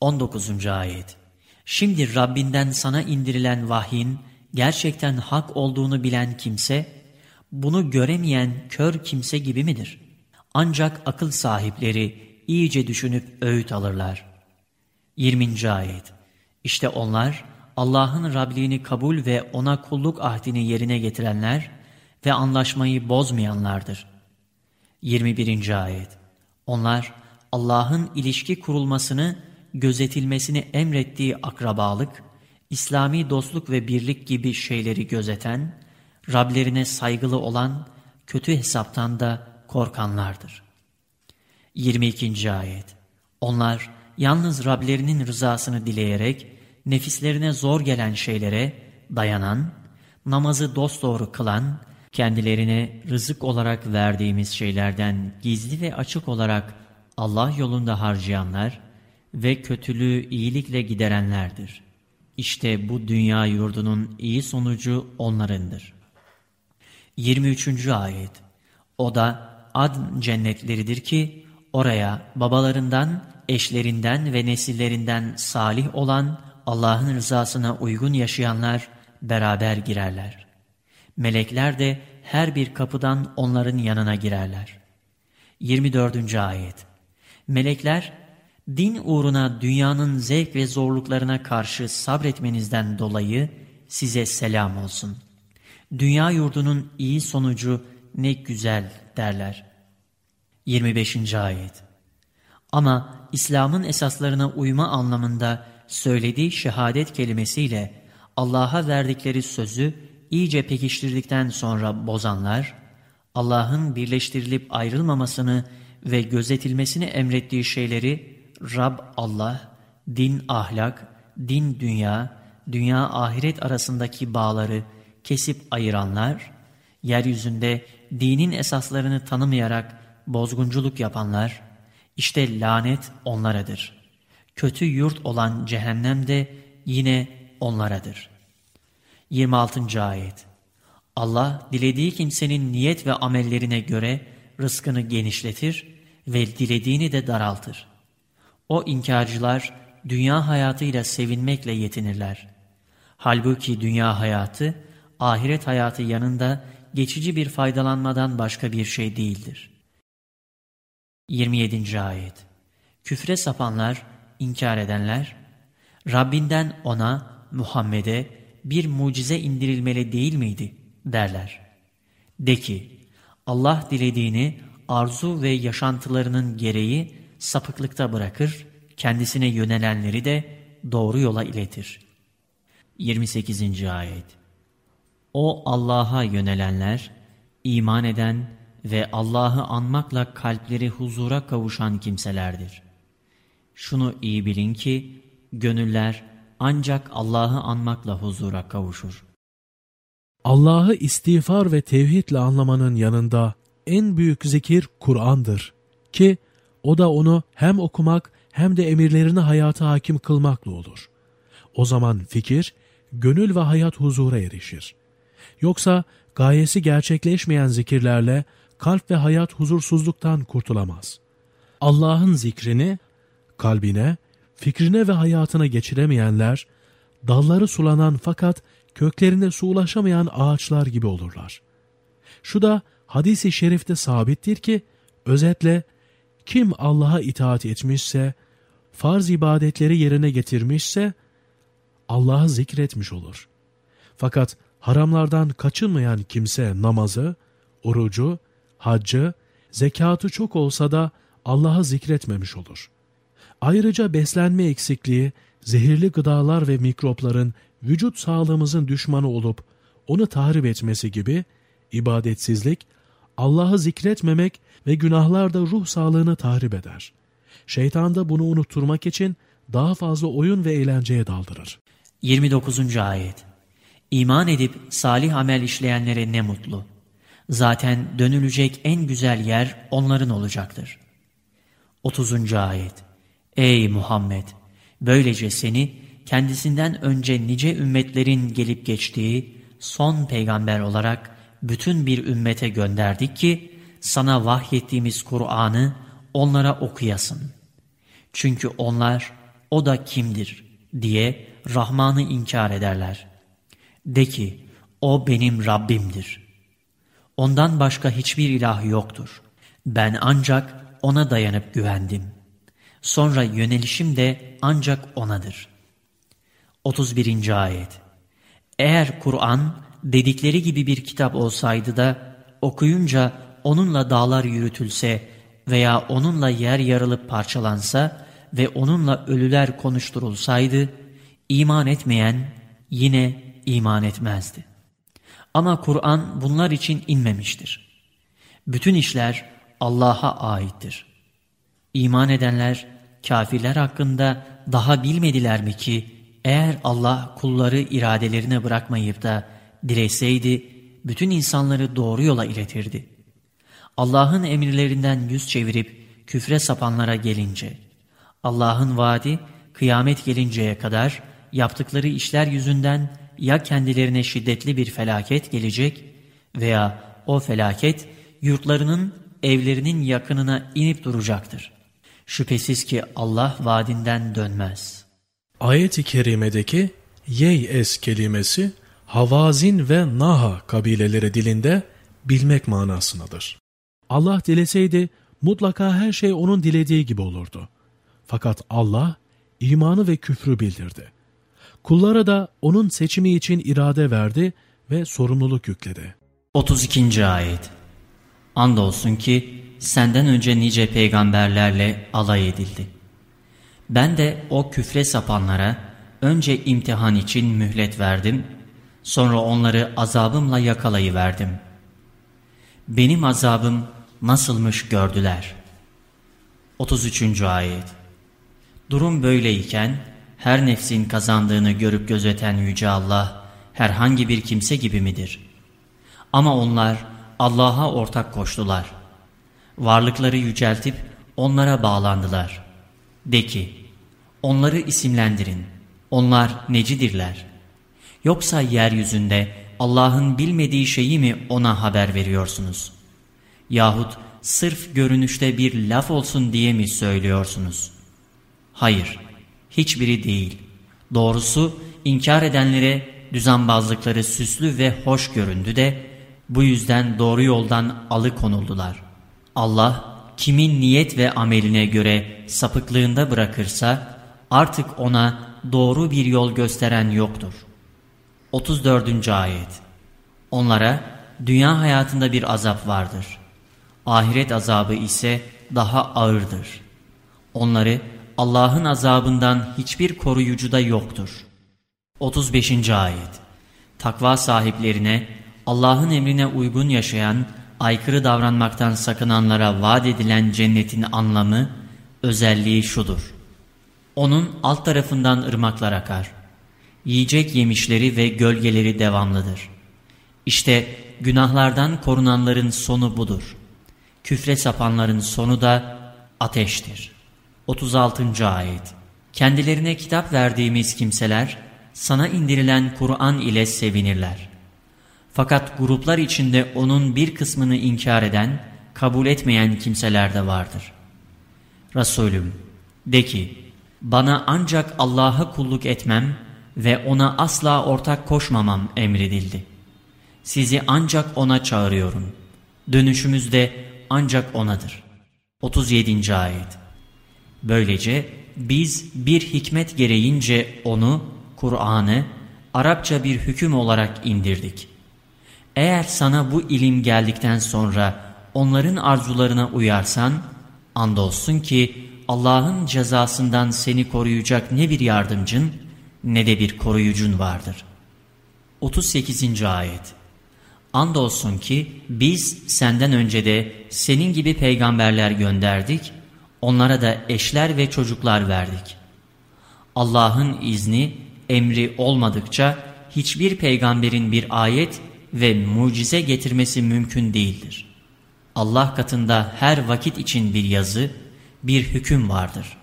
19. Ayet Şimdi Rabbinden sana indirilen vahyin gerçekten hak olduğunu bilen kimse, bunu göremeyen kör kimse gibi midir? Ancak akıl sahipleri iyice düşünüp öğüt alırlar. 20. Ayet İşte onlar Allah'ın Rabliğini kabul ve ona kulluk ahdini yerine getirenler ve anlaşmayı bozmayanlardır. 21. Ayet Onlar Allah'ın ilişki kurulmasını, gözetilmesini emrettiği akrabalık, İslami dostluk ve birlik gibi şeyleri gözeten, Rablerine saygılı olan, kötü hesaptan da korkanlardır. 22. Ayet Onlar yalnız Rablerinin rızasını dileyerek, nefislerine zor gelen şeylere dayanan, namazı dosdoğru kılan, kendilerine rızık olarak verdiğimiz şeylerden gizli ve açık olarak Allah yolunda harcayanlar ve kötülüğü iyilikle giderenlerdir. İşte bu dünya yurdunun iyi sonucu onlarındır. 23. Ayet O da adn cennetleridir ki oraya babalarından, eşlerinden ve nesillerinden salih olan Allah'ın rızasına uygun yaşayanlar beraber girerler. Melekler de her bir kapıdan onların yanına girerler. 24. Ayet Melekler, din uğruna dünyanın zevk ve zorluklarına karşı sabretmenizden dolayı size selam olsun. Dünya yurdunun iyi sonucu ne güzel derler. 25. Ayet Ama İslam'ın esaslarına uyma anlamında söylediği şehadet kelimesiyle Allah'a verdikleri sözü iyice pekiştirdikten sonra bozanlar, Allah'ın birleştirilip ayrılmamasını ve gözetilmesini emrettiği şeyleri Rab Allah, din ahlak, din dünya, dünya ahiret arasındaki bağları kesip ayıranlar, yeryüzünde dinin esaslarını tanımayarak bozgunculuk yapanlar, işte lanet onlaradır. Kötü yurt olan cehennem de yine onlaradır. 26. Ayet Allah dilediği kimsenin niyet ve amellerine göre rızkını genişletir ve dilediğini de daraltır. O inkarcılar dünya hayatıyla sevinmekle yetinirler. Halbuki dünya hayatı, ahiret hayatı yanında geçici bir faydalanmadan başka bir şey değildir. 27. Ayet Küfre sapanlar, inkar edenler, Rabbinden ona, Muhammed'e bir mucize indirilmeli değil miydi derler. De ki, Allah dilediğini arzu ve yaşantılarının gereği sapıklıkta bırakır, kendisine yönelenleri de doğru yola iletir. 28. Ayet O Allah'a yönelenler, iman eden ve Allah'ı anmakla kalpleri huzura kavuşan kimselerdir. Şunu iyi bilin ki, gönüller ancak Allah'ı anmakla huzura kavuşur. Allah'ı istiğfar ve tevhidle anlamanın yanında en büyük zikir Kur'an'dır ki o da onu hem okumak hem de emirlerini hayata hakim kılmakla olur. O zaman fikir, gönül ve hayat huzura erişir. Yoksa gayesi gerçekleşmeyen zikirlerle kalp ve hayat huzursuzluktan kurtulamaz. Allah'ın zikrini kalbine, fikrine ve hayatına geçiremeyenler, dalları sulanan fakat köklerine su ulaşamayan ağaçlar gibi olurlar. Şu da hadisi şerifte sabittir ki, özetle kim Allah'a itaat etmişse, farz ibadetleri yerine getirmişse, Allah'ı zikretmiş olur. Fakat haramlardan kaçınmayan kimse namazı, orucu, haccı, zekatı çok olsa da Allah'ı zikretmemiş olur. Ayrıca beslenme eksikliği, zehirli gıdalar ve mikropların vücut sağlığımızın düşmanı olup onu tahrip etmesi gibi ibadetsizlik, Allah'ı zikretmemek ve günahlar da ruh sağlığını tahrip eder. Şeytan da bunu unutturmak için daha fazla oyun ve eğlenceye daldırır. 29. Ayet İman edip salih amel işleyenlere ne mutlu. Zaten dönülecek en güzel yer onların olacaktır. 30. Ayet Ey Muhammed! Böylece seni kendisinden önce nice ümmetlerin gelip geçtiği son peygamber olarak bütün bir ümmete gönderdik ki sana vahyettiğimiz Kur'an'ı onlara okuyasın. Çünkü onlar o da kimdir diye Rahman'ı inkar ederler. De ki o benim Rabbimdir. Ondan başka hiçbir ilah yoktur. Ben ancak ona dayanıp güvendim. Sonra yönelişim de ancak onadır. 31. Ayet Eğer Kur'an dedikleri gibi bir kitap olsaydı da okuyunca onunla dağlar yürütülse veya onunla yer yarılıp parçalansa ve onunla ölüler konuşturulsaydı, iman etmeyen yine iman etmezdi. Ama Kur'an bunlar için inmemiştir. Bütün işler Allah'a aittir. İman edenler, kafirler hakkında daha bilmediler mi ki, eğer Allah kulları iradelerine bırakmayıp da dileseydi, bütün insanları doğru yola iletirdi. Allah'ın emirlerinden yüz çevirip küfre sapanlara gelince, Allah'ın vaadi kıyamet gelinceye kadar yaptıkları işler yüzünden ya kendilerine şiddetli bir felaket gelecek veya o felaket yurtlarının, evlerinin yakınına inip duracaktır. Şüphesiz ki Allah vaadinden dönmez. Ayet-i kerimedeki Yeyes kelimesi Havazin ve Naha kabileleri dilinde bilmek manasındadır. Allah dileseydi mutlaka her şey onun dilediği gibi olurdu. Fakat Allah imanı ve küfrü bildirdi. Kullara da onun seçimi için irade verdi ve sorumluluk yükledi. 32. Ayet Andolsun ki senden önce nice peygamberlerle alay edildi. Ben de o küfre sapanlara önce imtihan için mühlet verdim, sonra onları azabımla yakalayıverdim. Benim azabım nasılmış gördüler. 33. Ayet Durum böyleyken, her nefsin kazandığını görüp gözeten Yüce Allah, herhangi bir kimse gibi midir? Ama onlar Allah'a ortak koştular. Varlıkları yüceltip onlara bağlandılar. De ki, onları isimlendirin. Onlar necidirler? Yoksa yeryüzünde Allah'ın bilmediği şeyi mi ona haber veriyorsunuz? Yahut sırf görünüşte bir laf olsun diye mi söylüyorsunuz? Hayır, hiçbiri değil. Doğrusu inkar edenlere düzenbazlıkları süslü ve hoş göründü de bu yüzden doğru yoldan alıkonuldular. Allah kimin niyet ve ameline göre sapıklığında bırakırsa artık ona doğru bir yol gösteren yoktur. 34. Ayet Onlara dünya hayatında bir azap vardır. Ahiret azabı ise daha ağırdır. Onları Allah'ın azabından hiçbir koruyucu da yoktur. 35. Ayet Takva sahiplerine, Allah'ın emrine uygun yaşayan, aykırı davranmaktan sakınanlara vaat edilen cennetin anlamı, özelliği şudur. Onun alt tarafından ırmaklar akar. Yiyecek yemişleri ve gölgeleri devamlıdır. İşte günahlardan korunanların sonu budur. Küfre sapanların sonu da ateştir. 36. Ayet Kendilerine kitap verdiğimiz kimseler, sana indirilen Kur'an ile sevinirler. Fakat gruplar içinde onun bir kısmını inkar eden, kabul etmeyen kimseler de vardır. Resulüm, de ki, bana ancak Allah'a kulluk etmem ve ona asla ortak koşmamam emredildi. Sizi ancak ona çağırıyorum. Dönüşümüz de ancak onadır. 37. Ayet Böylece biz bir hikmet gereğince onu, Kur'an'ı, Arapça bir hüküm olarak indirdik. Eğer sana bu ilim geldikten sonra onların arzularına uyarsan, andolsun ki Allah'ın cezasından seni koruyacak ne bir yardımcın ne de bir koruyucun vardır. 38. Ayet Andolsun ki biz senden önce de senin gibi peygamberler gönderdik, onlara da eşler ve çocuklar verdik. Allah'ın izni, emri olmadıkça hiçbir peygamberin bir ayet ve mucize getirmesi mümkün değildir. Allah katında her vakit için bir yazı, bir hüküm vardır.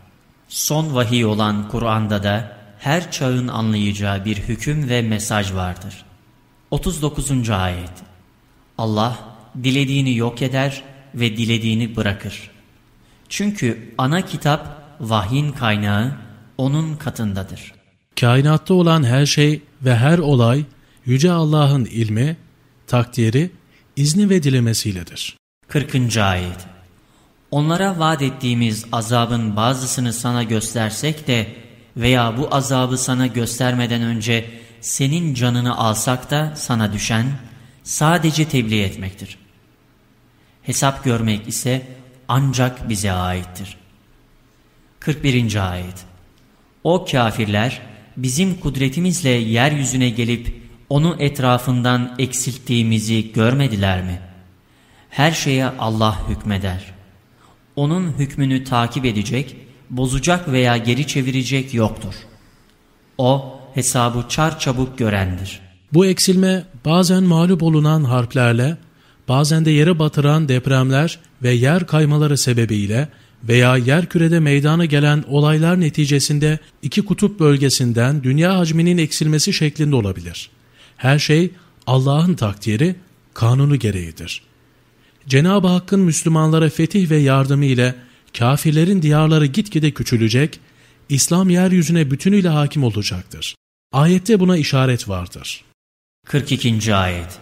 Son vahiy olan Kur'an'da da her çağın anlayacağı bir hüküm ve mesaj vardır. 39. Ayet Allah dilediğini yok eder ve dilediğini bırakır. Çünkü ana kitap vahyin kaynağı onun katındadır. Kainatta olan her şey ve her olay Yüce Allah'ın ilmi, takdiri, izni ve dilemesiyledir. 40. Ayet Onlara vaat ettiğimiz azabın bazısını sana göstersek de veya bu azabı sana göstermeden önce senin canını alsak da sana düşen sadece tebliğ etmektir. Hesap görmek ise ancak bize aittir. 41. Ayet O kafirler bizim kudretimizle yeryüzüne gelip onu etrafından eksilttiğimizi görmediler mi? Her şeye Allah hükmeder. Onun hükmünü takip edecek, bozacak veya geri çevirecek yoktur. O hesabı çar çabuk görendir. Bu eksilme bazen mağlup olunan harplerle, bazen de yere batıran depremler ve yer kaymaları sebebiyle veya yer kürede meydana gelen olaylar neticesinde iki kutup bölgesinden dünya hacminin eksilmesi şeklinde olabilir. Her şey Allah'ın takdiri, kanunu gereğidir. Cenab-ı Hakk'ın Müslümanlara fetih ve yardımı ile kafirlerin diyarları gitgide küçülecek, İslam yeryüzüne bütünüyle hakim olacaktır. Ayette buna işaret vardır. 42. Ayet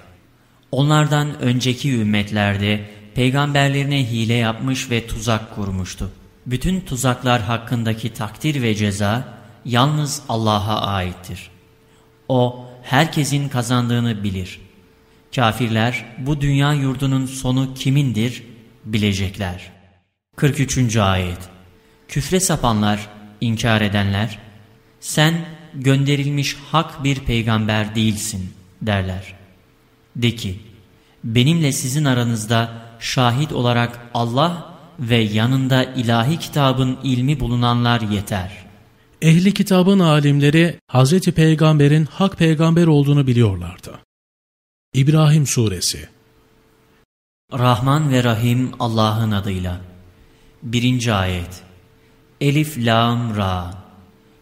Onlardan önceki ümmetlerde peygamberlerine hile yapmış ve tuzak kurmuştu. Bütün tuzaklar hakkındaki takdir ve ceza yalnız Allah'a aittir. O herkesin kazandığını bilir. Kafirler bu dünya yurdunun sonu kimindir bilecekler. 43. Ayet Küfre sapanlar, inkar edenler, sen gönderilmiş hak bir peygamber değilsin derler. De ki, benimle sizin aranızda şahit olarak Allah ve yanında ilahi kitabın ilmi bulunanlar yeter. Ehli kitabın alimleri Hz. Peygamber'in hak peygamber olduğunu biliyorlardı. İbrahim Suresi Rahman ve Rahim Allah'ın adıyla. Birinci ayet. Elif, Lam, Ra.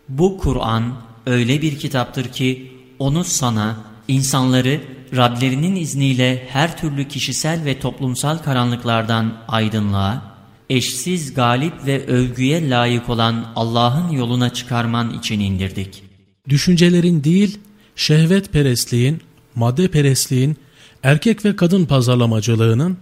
Bu Kur'an öyle bir kitaptır ki onu sana, insanları Rablerinin izniyle her türlü kişisel ve toplumsal karanlıklardan aydınlığa, eşsiz galip ve övgüye layık olan Allah'ın yoluna çıkarman için indirdik. Düşüncelerin değil, şehvet perestliğin, madde perestliğin, erkek ve kadın pazarlamacılığının,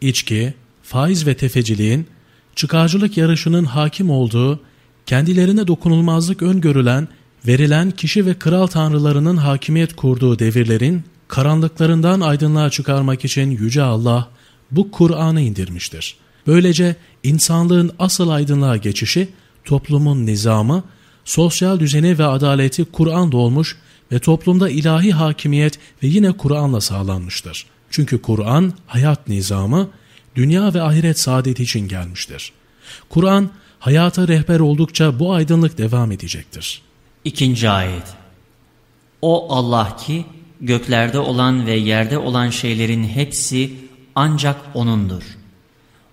içki, faiz ve tefeciliğin, çıkarcılık yarışının hakim olduğu, kendilerine dokunulmazlık öngörülen, verilen kişi ve kral tanrılarının hakimiyet kurduğu devirlerin karanlıklarından aydınlığa çıkarmak için Yüce Allah bu Kur'an'ı indirmiştir. Böylece insanlığın asıl aydınlığa geçişi, toplumun nizamı, sosyal düzeni ve adaleti Kur'an olmuş ve toplumda ilahi hakimiyet ve yine Kur'an'la sağlanmıştır. Çünkü Kur'an hayat nizamı, dünya ve ahiret saadeti için gelmiştir. Kur'an hayata rehber oldukça bu aydınlık devam edecektir. İkinci ayet O Allah ki göklerde olan ve yerde olan şeylerin hepsi ancak O'nundur.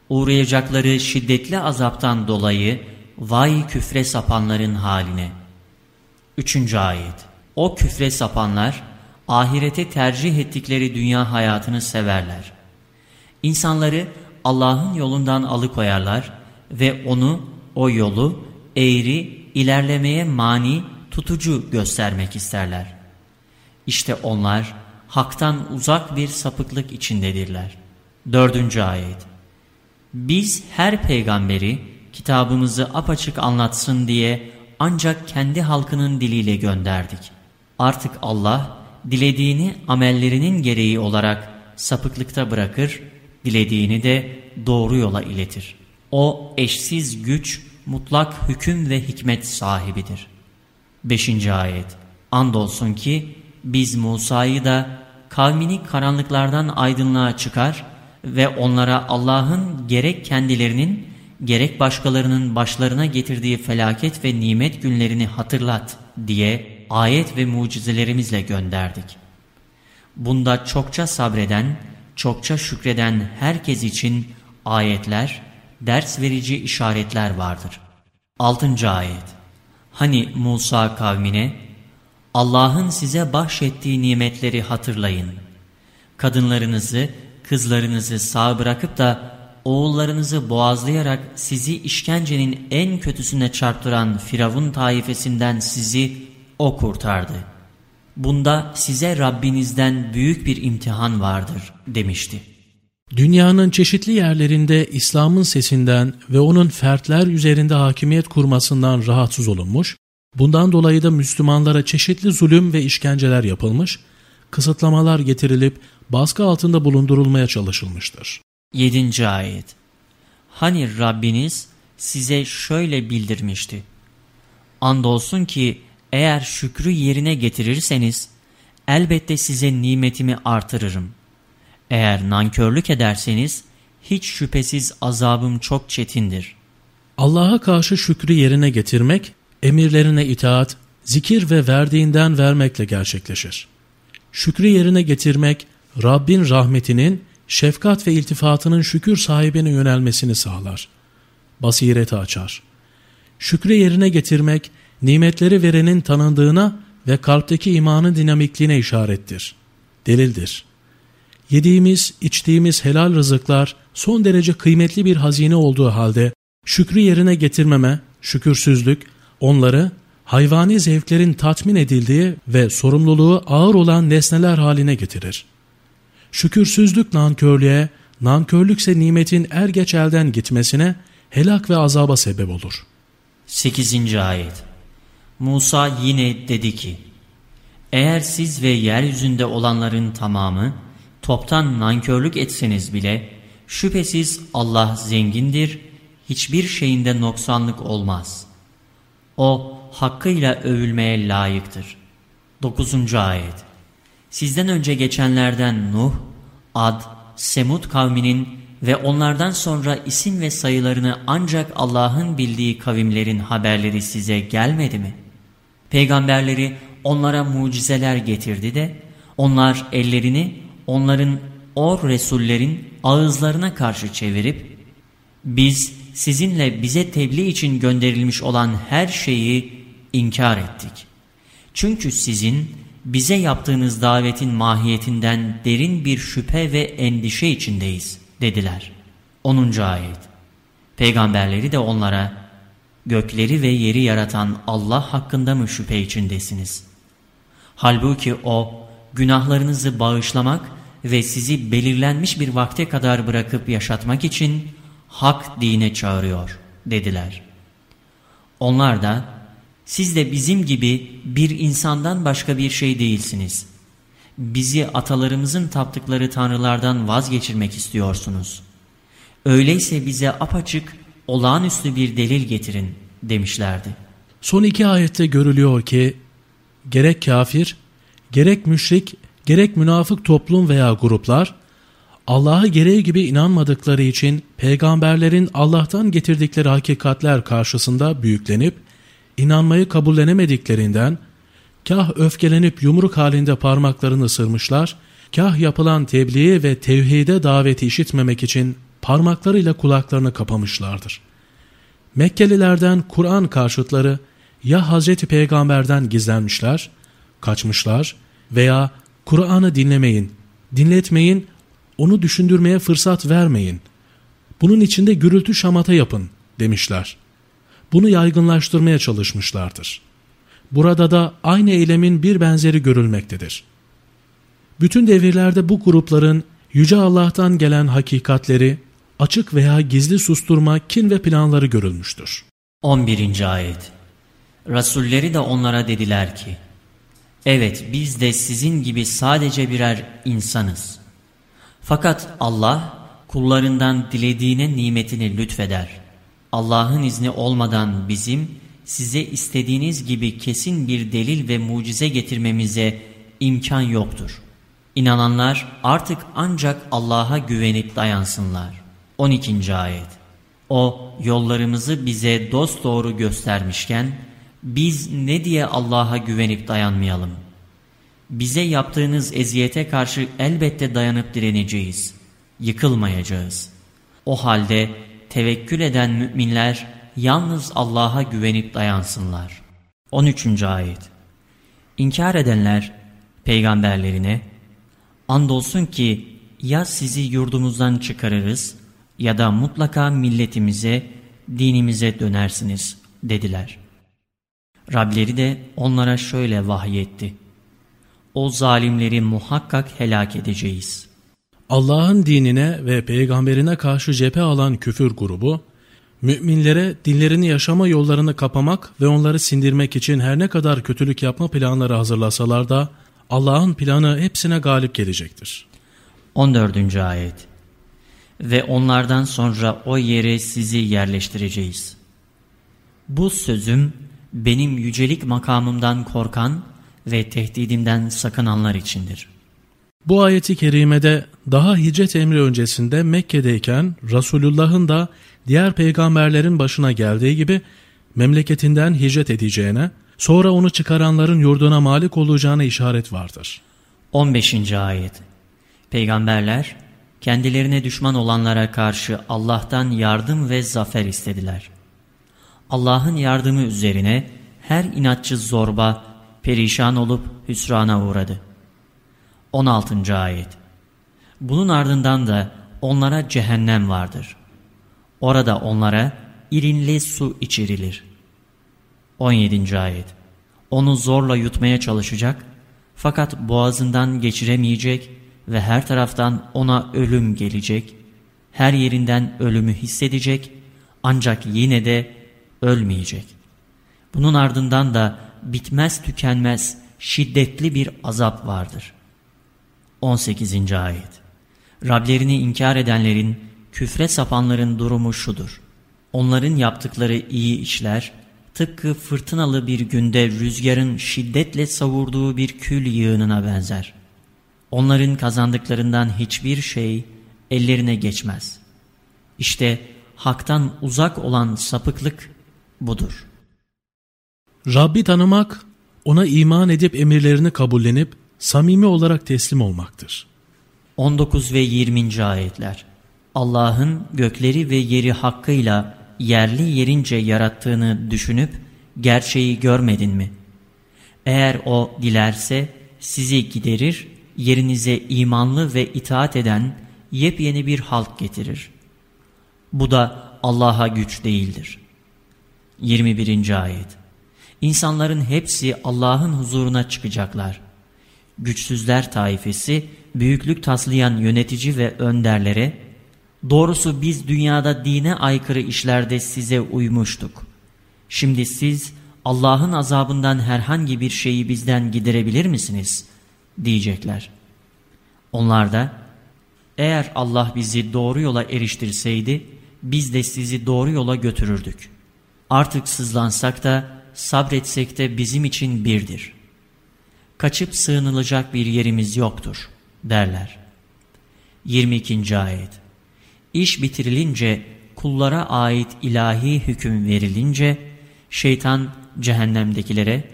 Uğrayacakları şiddetli azaptan dolayı vay küfre sapanların haline. Üçüncü ayet O küfre sapanlar ahirete tercih ettikleri dünya hayatını severler. İnsanları Allah'ın yolundan alıkoyarlar ve onu, o yolu eğri, ilerlemeye mani, tutucu göstermek isterler. İşte onlar haktan uzak bir sapıklık içindedirler. Dördüncü ayet Biz her peygamberi kitabımızı apaçık anlatsın diye ancak kendi halkının diliyle gönderdik. Artık Allah dilediğini amellerinin gereği olarak sapıklıkta bırakır, dilediğini de doğru yola iletir. O eşsiz güç, mutlak hüküm ve hikmet sahibidir. 5. Ayet Andolsun ki biz Musa'yı da kavmini karanlıklardan aydınlığa çıkar ve onlara Allah'ın gerek kendilerinin gerek başkalarının başlarına getirdiği felaket ve nimet günlerini hatırlat diye ayet ve mucizelerimizle gönderdik. Bunda çokça sabreden, çokça şükreden herkes için ayetler, ders verici işaretler vardır. 6. Ayet Hani Musa kavmine, Allah'ın size bahşettiği nimetleri hatırlayın. Kadınlarınızı, kızlarınızı sağ bırakıp da oğullarınızı boğazlayarak sizi işkencenin en kötüsüne çarptıran Firavun taifesinden sizi o kurtardı. Bunda size Rabbinizden büyük bir imtihan vardır demişti. Dünyanın çeşitli yerlerinde İslam'ın sesinden ve onun fertler üzerinde hakimiyet kurmasından rahatsız olunmuş, bundan dolayı da Müslümanlara çeşitli zulüm ve işkenceler yapılmış, kısıtlamalar getirilip baskı altında bulundurulmaya çalışılmıştır. 7. Ayet Hani Rabbiniz size şöyle bildirmişti. Andolsun ki eğer şükrü yerine getirirseniz elbette size nimetimi artırırım. Eğer nankörlük ederseniz hiç şüphesiz azabım çok çetindir. Allah'a karşı şükrü yerine getirmek, emirlerine itaat, zikir ve verdiğinden vermekle gerçekleşir. Şükrü yerine getirmek, Rabbin rahmetinin, şefkat ve iltifatının şükür sahibine yönelmesini sağlar. Basireti açar. Şükrü yerine getirmek, nimetleri verenin tanındığına ve kalpteki imanın dinamikliğine işarettir. Delildir. Yediğimiz, içtiğimiz helal rızıklar son derece kıymetli bir hazine olduğu halde şükrü yerine getirmeme, şükürsüzlük, onları hayvani zevklerin tatmin edildiği ve sorumluluğu ağır olan nesneler haline getirir. Şükürsüzlük nankörlüğe, nankörlükse nimetin er geç elden gitmesine, helak ve azaba sebep olur. 8. Ayet Musa yine dedi ki, Eğer siz ve yeryüzünde olanların tamamı, toptan nankörlük etseniz bile, şüphesiz Allah zengindir, hiçbir şeyinde noksanlık olmaz. O, hakkıyla övülmeye layıktır. 9. Ayet Sizden önce geçenlerden Nuh, Ad, Semud kavminin ve onlardan sonra isim ve sayılarını ancak Allah'ın bildiği kavimlerin haberleri size gelmedi mi? Peygamberleri onlara mucizeler getirdi de onlar ellerini onların o Resullerin ağızlarına karşı çevirip biz sizinle bize tebliğ için gönderilmiş olan her şeyi inkar ettik. Çünkü sizin bize yaptığınız davetin mahiyetinden derin bir şüphe ve endişe içindeyiz dediler. 10. Ayet Peygamberleri de onlara gökleri ve yeri yaratan Allah hakkında mı şüphe içindesiniz? Halbuki O günahlarınızı bağışlamak ve sizi belirlenmiş bir vakte kadar bırakıp yaşatmak için hak dine çağırıyor dediler. Onlar da siz de bizim gibi bir insandan başka bir şey değilsiniz. Bizi atalarımızın taptıkları tanrılardan vazgeçirmek istiyorsunuz. Öyleyse bize apaçık olağanüstü bir delil getirin demişlerdi. Son iki ayette görülüyor ki gerek kafir, gerek müşrik, gerek münafık toplum veya gruplar Allah'a gereği gibi inanmadıkları için peygamberlerin Allah'tan getirdikleri hakikatler karşısında büyüklenip inanmayı kabullenemediklerinden kah öfkelenip yumruk halinde parmaklarını ısırmışlar, kah yapılan tebliğe ve tevhide daveti işitmemek için parmaklarıyla kulaklarını kapamışlardır. Mekkelilerden Kur'an karşıtları ya Hazreti Peygamber'den gizlenmişler, kaçmışlar veya Kur'an'ı dinlemeyin, dinletmeyin, onu düşündürmeye fırsat vermeyin. Bunun içinde gürültü şamata yapın demişler. Bunu yaygınlaştırmaya çalışmışlardır. Burada da aynı eylemin bir benzeri görülmektedir. Bütün devirlerde bu grupların Yüce Allah'tan gelen hakikatleri açık veya gizli susturma kin ve planları görülmüştür. 11. Ayet Resulleri de onlara dediler ki, Evet biz de sizin gibi sadece birer insanız. Fakat Allah kullarından dilediğine nimetini lütfeder. Allah'ın izni olmadan bizim size istediğiniz gibi kesin bir delil ve mucize getirmemize imkan yoktur. İnananlar artık ancak Allah'a güvenip dayansınlar. 12. Ayet O yollarımızı bize dosdoğru göstermişken biz ne diye Allah'a güvenip dayanmayalım? Bize yaptığınız eziyete karşı elbette dayanıp direneceğiz. Yıkılmayacağız. O halde tevekkül eden müminler yalnız Allah'a güvenip dayansınlar. 13. Ayet İnkar edenler peygamberlerine andolsun ki ya sizi yurdumuzdan çıkarırız ya da mutlaka milletimize, dinimize dönersiniz dediler. Rableri de onlara şöyle vahyetti. O zalimleri muhakkak helak edeceğiz. Allah'ın dinine ve peygamberine karşı cephe alan küfür grubu, müminlere dinlerini yaşama yollarını kapamak ve onları sindirmek için her ne kadar kötülük yapma planları hazırlasalar da Allah'ın planı hepsine galip gelecektir. 14. Ayet Ve onlardan sonra o yere sizi yerleştireceğiz. Bu sözüm benim yücelik makamımdan korkan ve tehdidimden sakınanlar içindir. Bu ayeti kerimede daha hicret emri öncesinde Mekke'deyken Resulullah'ın da diğer peygamberlerin başına geldiği gibi memleketinden hicret edeceğine, sonra onu çıkaranların yurduna malik olacağına işaret vardır. 15. Ayet Peygamberler kendilerine düşman olanlara karşı Allah'tan yardım ve zafer istediler. Allah'ın yardımı üzerine her inatçı zorba perişan olup hüsrana uğradı. 16. Ayet Bunun ardından da onlara cehennem vardır. Orada onlara irinli su içirilir. 17. Ayet Onu zorla yutmaya çalışacak fakat boğazından geçiremeyecek ve her taraftan ona ölüm gelecek. Her yerinden ölümü hissedecek ancak yine de ölmeyecek. Bunun ardından da bitmez tükenmez şiddetli bir azap vardır. 18. Ayet Rablerini inkar edenlerin, küfre sapanların durumu şudur. Onların yaptıkları iyi işler, tıpkı fırtınalı bir günde rüzgarın şiddetle savurduğu bir kül yığınına benzer. Onların kazandıklarından hiçbir şey ellerine geçmez. İşte haktan uzak olan sapıklık budur. Rabbi tanımak, ona iman edip emirlerini kabullenip samimi olarak teslim olmaktır. 19 ve 20. ayetler Allah'ın gökleri ve yeri hakkıyla yerli yerince yarattığını düşünüp gerçeği görmedin mi? Eğer o dilerse sizi giderir, yerinize imanlı ve itaat eden yepyeni bir halk getirir. Bu da Allah'a güç değildir. 21. Ayet İnsanların hepsi Allah'ın huzuruna çıkacaklar. Güçsüzler taifesi, büyüklük taslayan yönetici ve önderlere, Doğrusu biz dünyada dine aykırı işlerde size uymuştuk. Şimdi siz Allah'ın azabından herhangi bir şeyi bizden giderebilir misiniz? diyecekler. Onlar da eğer Allah bizi doğru yola eriştirseydi biz de sizi doğru yola götürürdük. Artık sızlansak da sabretsek de bizim için birdir. Kaçıp sığınılacak bir yerimiz yoktur derler. 22. Ayet İş bitirilince, kullara ait ilahi hüküm verilince, şeytan cehennemdekilere,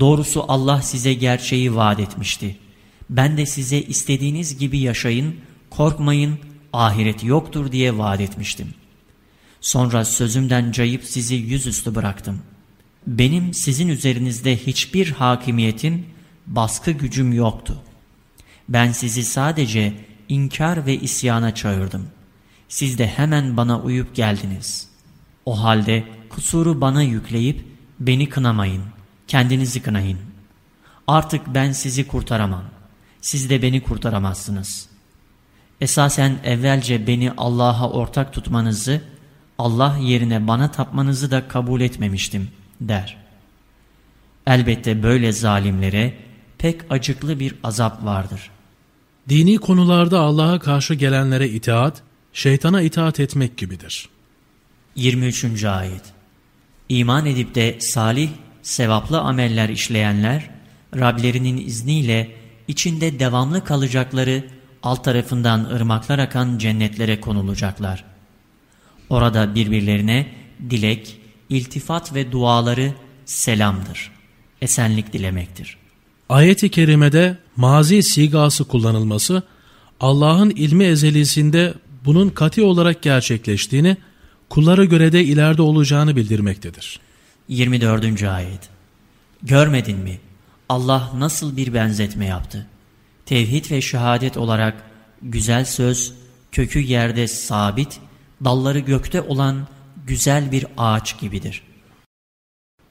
doğrusu Allah size gerçeği vaat etmişti. Ben de size istediğiniz gibi yaşayın, korkmayın, ahiret yoktur diye vaat etmiştim. Sonra sözümden cayıp sizi yüzüstü bıraktım. Benim sizin üzerinizde hiçbir hakimiyetim, baskı gücüm yoktu. Ben sizi sadece inkar ve isyana çağırdım.'' Siz de hemen bana uyup geldiniz. O halde kusuru bana yükleyip beni kınamayın, kendinizi kınayın. Artık ben sizi kurtaramam. Siz de beni kurtaramazsınız. Esasen evvelce beni Allah'a ortak tutmanızı, Allah yerine bana tapmanızı da kabul etmemiştim der. Elbette böyle zalimlere pek acıklı bir azap vardır. Dini konularda Allah'a karşı gelenlere itaat, şeytana itaat etmek gibidir. 23. Ayet İman edip de salih, sevaplı ameller işleyenler, Rablerinin izniyle içinde devamlı kalacakları alt tarafından ırmaklar akan cennetlere konulacaklar. Orada birbirlerine dilek, iltifat ve duaları selamdır. Esenlik dilemektir. Ayet-i kerimede mazi sigası kullanılması, Allah'ın ilmi ezelisinde bunun kati olarak gerçekleştiğini, kullara göre de ileride olacağını bildirmektedir. 24. Ayet Görmedin mi? Allah nasıl bir benzetme yaptı? Tevhid ve şehadet olarak güzel söz, kökü yerde sabit, dalları gökte olan güzel bir ağaç gibidir.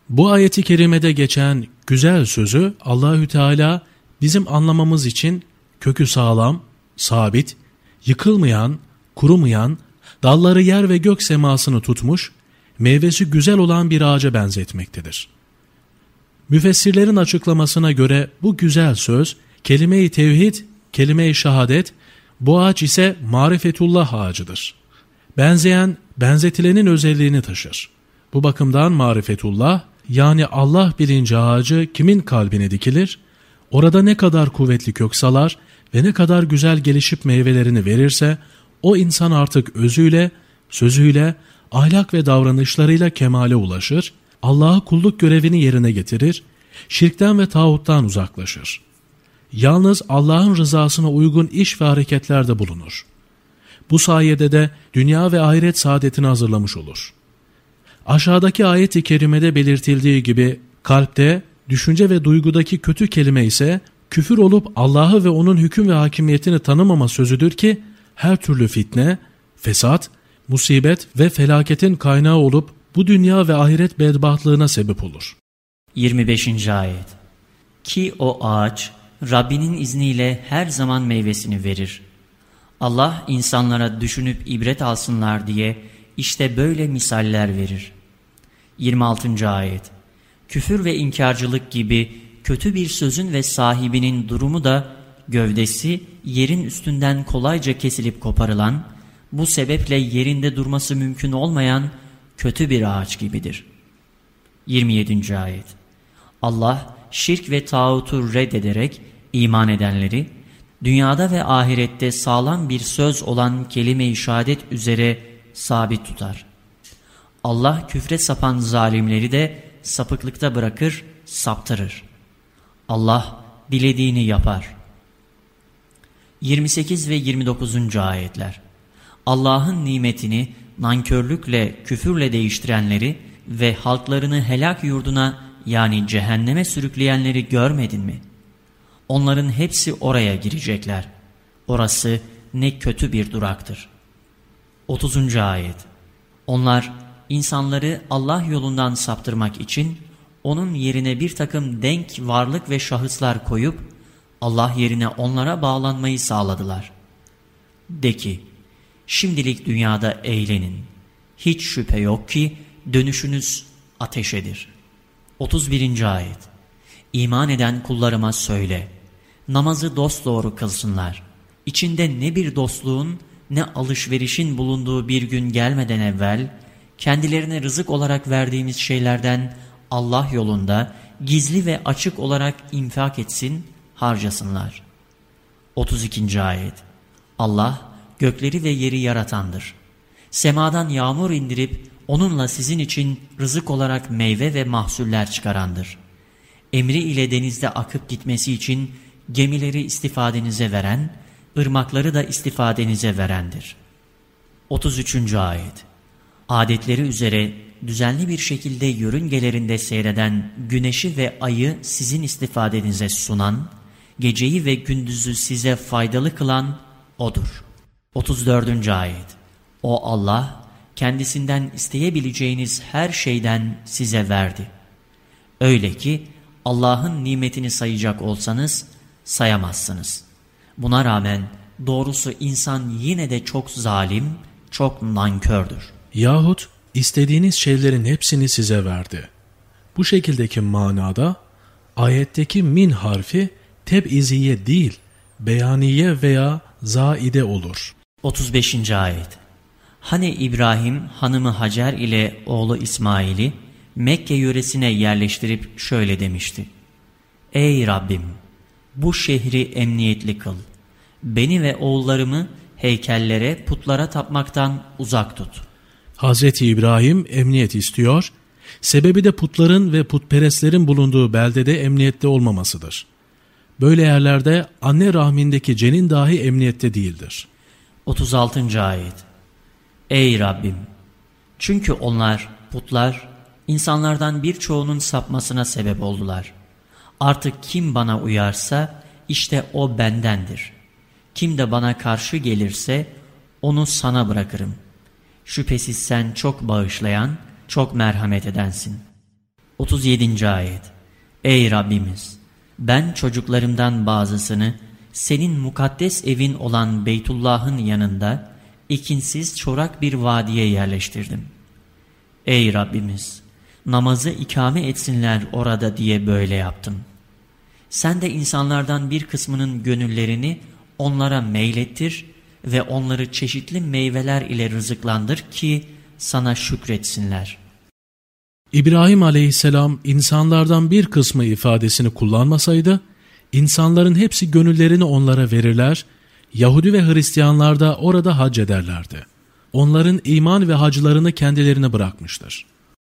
Bu ayeti kerimede geçen güzel sözü Allahü Teala bizim anlamamız için kökü sağlam, sabit, yıkılmayan, kurumayan, dalları yer ve gök semasını tutmuş, meyvesi güzel olan bir ağaca benzetmektedir. Müfessirlerin açıklamasına göre bu güzel söz, kelime-i tevhid, kelime-i şehadet, bu ağaç ise marifetullah ağacıdır. Benzeyen, benzetilenin özelliğini taşır. Bu bakımdan marifetullah, yani Allah bilinci ağacı kimin kalbine dikilir? Orada ne kadar kuvvetli kök salar ve ne kadar güzel gelişip meyvelerini verirse, o insan artık özüyle, sözüyle, ahlak ve davranışlarıyla kemale ulaşır, Allah'a kulluk görevini yerine getirir, şirkten ve tağuttan uzaklaşır. Yalnız Allah'ın rızasına uygun iş ve hareketlerde bulunur. Bu sayede de dünya ve ahiret saadetini hazırlamış olur. Aşağıdaki ayet-i kerimede belirtildiği gibi kalpte, düşünce ve duygudaki kötü kelime ise küfür olup Allah'ı ve onun hüküm ve hakimiyetini tanımama sözüdür ki her türlü fitne, fesat, musibet ve felaketin kaynağı olup bu dünya ve ahiret bedbahtlığına sebep olur. 25. Ayet Ki o ağaç Rabbinin izniyle her zaman meyvesini verir. Allah insanlara düşünüp ibret alsınlar diye işte böyle misaller verir. 26. Ayet Küfür ve inkarcılık gibi kötü bir sözün ve sahibinin durumu da gövdesi yerin üstünden kolayca kesilip koparılan, bu sebeple yerinde durması mümkün olmayan kötü bir ağaç gibidir. 27. Ayet Allah şirk ve tağutu reddederek iman edenleri, dünyada ve ahirette sağlam bir söz olan kelime-i şehadet üzere sabit tutar. Allah küfre sapan zalimleri de sapıklıkta bırakır, saptırır. Allah dilediğini yapar. 28 ve 29. ayetler Allah'ın nimetini nankörlükle, küfürle değiştirenleri ve halklarını helak yurduna yani cehenneme sürükleyenleri görmedin mi? Onların hepsi oraya girecekler. Orası ne kötü bir duraktır. 30. Ayet Onlar insanları Allah yolundan saptırmak için onun yerine bir takım denk varlık ve şahıslar koyup Allah yerine onlara bağlanmayı sağladılar. De ki, şimdilik dünyada eğlenin. Hiç şüphe yok ki dönüşünüz ateşedir. 31. Ayet İman eden kullarıma söyle, namazı dosdoğru kılsınlar. İçinde ne bir dostluğun ne alışverişin bulunduğu bir gün gelmeden evvel, kendilerine rızık olarak verdiğimiz şeylerden Allah yolunda gizli ve açık olarak infak etsin, harcasınlar. 32. Ayet Allah gökleri ve yeri yaratandır. Semadan yağmur indirip onunla sizin için rızık olarak meyve ve mahsuller çıkarandır. Emri ile denizde akıp gitmesi için gemileri istifadenize veren, ırmakları da istifadenize verendir. 33. Ayet Adetleri üzere düzenli bir şekilde yörüngelerinde seyreden güneşi ve ayı sizin istifadenize sunan, geceyi ve gündüzü size faydalı kılan O'dur. 34. Ayet O Allah, kendisinden isteyebileceğiniz her şeyden size verdi. Öyle ki Allah'ın nimetini sayacak olsanız sayamazsınız. Buna rağmen doğrusu insan yine de çok zalim, çok nankördür. Yahut istediğiniz şeylerin hepsini size verdi. Bu şekildeki manada ayetteki min harfi teb'iziye değil, beyaniye veya zaide olur. 35. Ayet Hani İbrahim hanımı Hacer ile oğlu İsmail'i Mekke yöresine yerleştirip şöyle demişti. Ey Rabbim! Bu şehri emniyetli kıl. Beni ve oğullarımı heykellere, putlara tapmaktan uzak tut. Hazreti İbrahim emniyet istiyor, sebebi de putların ve putperestlerin bulunduğu beldede emniyette olmamasıdır. Böyle yerlerde anne rahmindeki cenin dahi emniyette değildir. 36. Ayet Ey Rabbim! Çünkü onlar, putlar, insanlardan birçoğunun sapmasına sebep oldular. Artık kim bana uyarsa, işte o bendendir. Kim de bana karşı gelirse, onu sana bırakırım. Şüphesiz sen çok bağışlayan, çok merhamet edensin. 37. Ayet Ey Rabbimiz! Ben çocuklarımdan bazısını, senin mukaddes evin olan Beytullah'ın yanında, ikinsiz çorak bir vadiye yerleştirdim. Ey Rabbimiz! Namazı ikame etsinler orada diye böyle yaptım. Sen de insanlardan bir kısmının gönüllerini onlara meylettir ve onları çeşitli meyveler ile rızıklandır ki sana şükretsinler. İbrahim aleyhisselam insanlardan bir kısmı ifadesini kullanmasaydı, insanların hepsi gönüllerini onlara verirler, Yahudi ve Hristiyanlar da orada hac ederlerdi. Onların iman ve hacılarını kendilerine bırakmıştır.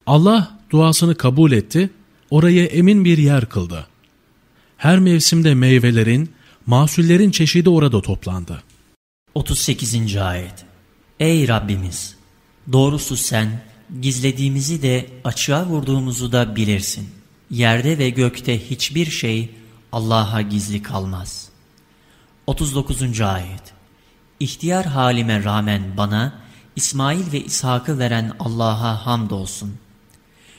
Allah duasını kabul etti, oraya emin bir yer kıldı. Her mevsimde meyvelerin, mahsullerin çeşidi orada toplandı. 38. Ayet Ey Rabbimiz! Doğrusu sen gizlediğimizi de açığa vurduğumuzu da bilirsin. Yerde ve gökte hiçbir şey Allah'a gizli kalmaz. 39. Ayet İhtiyar halime rağmen bana İsmail ve İshak'ı veren Allah'a hamdolsun.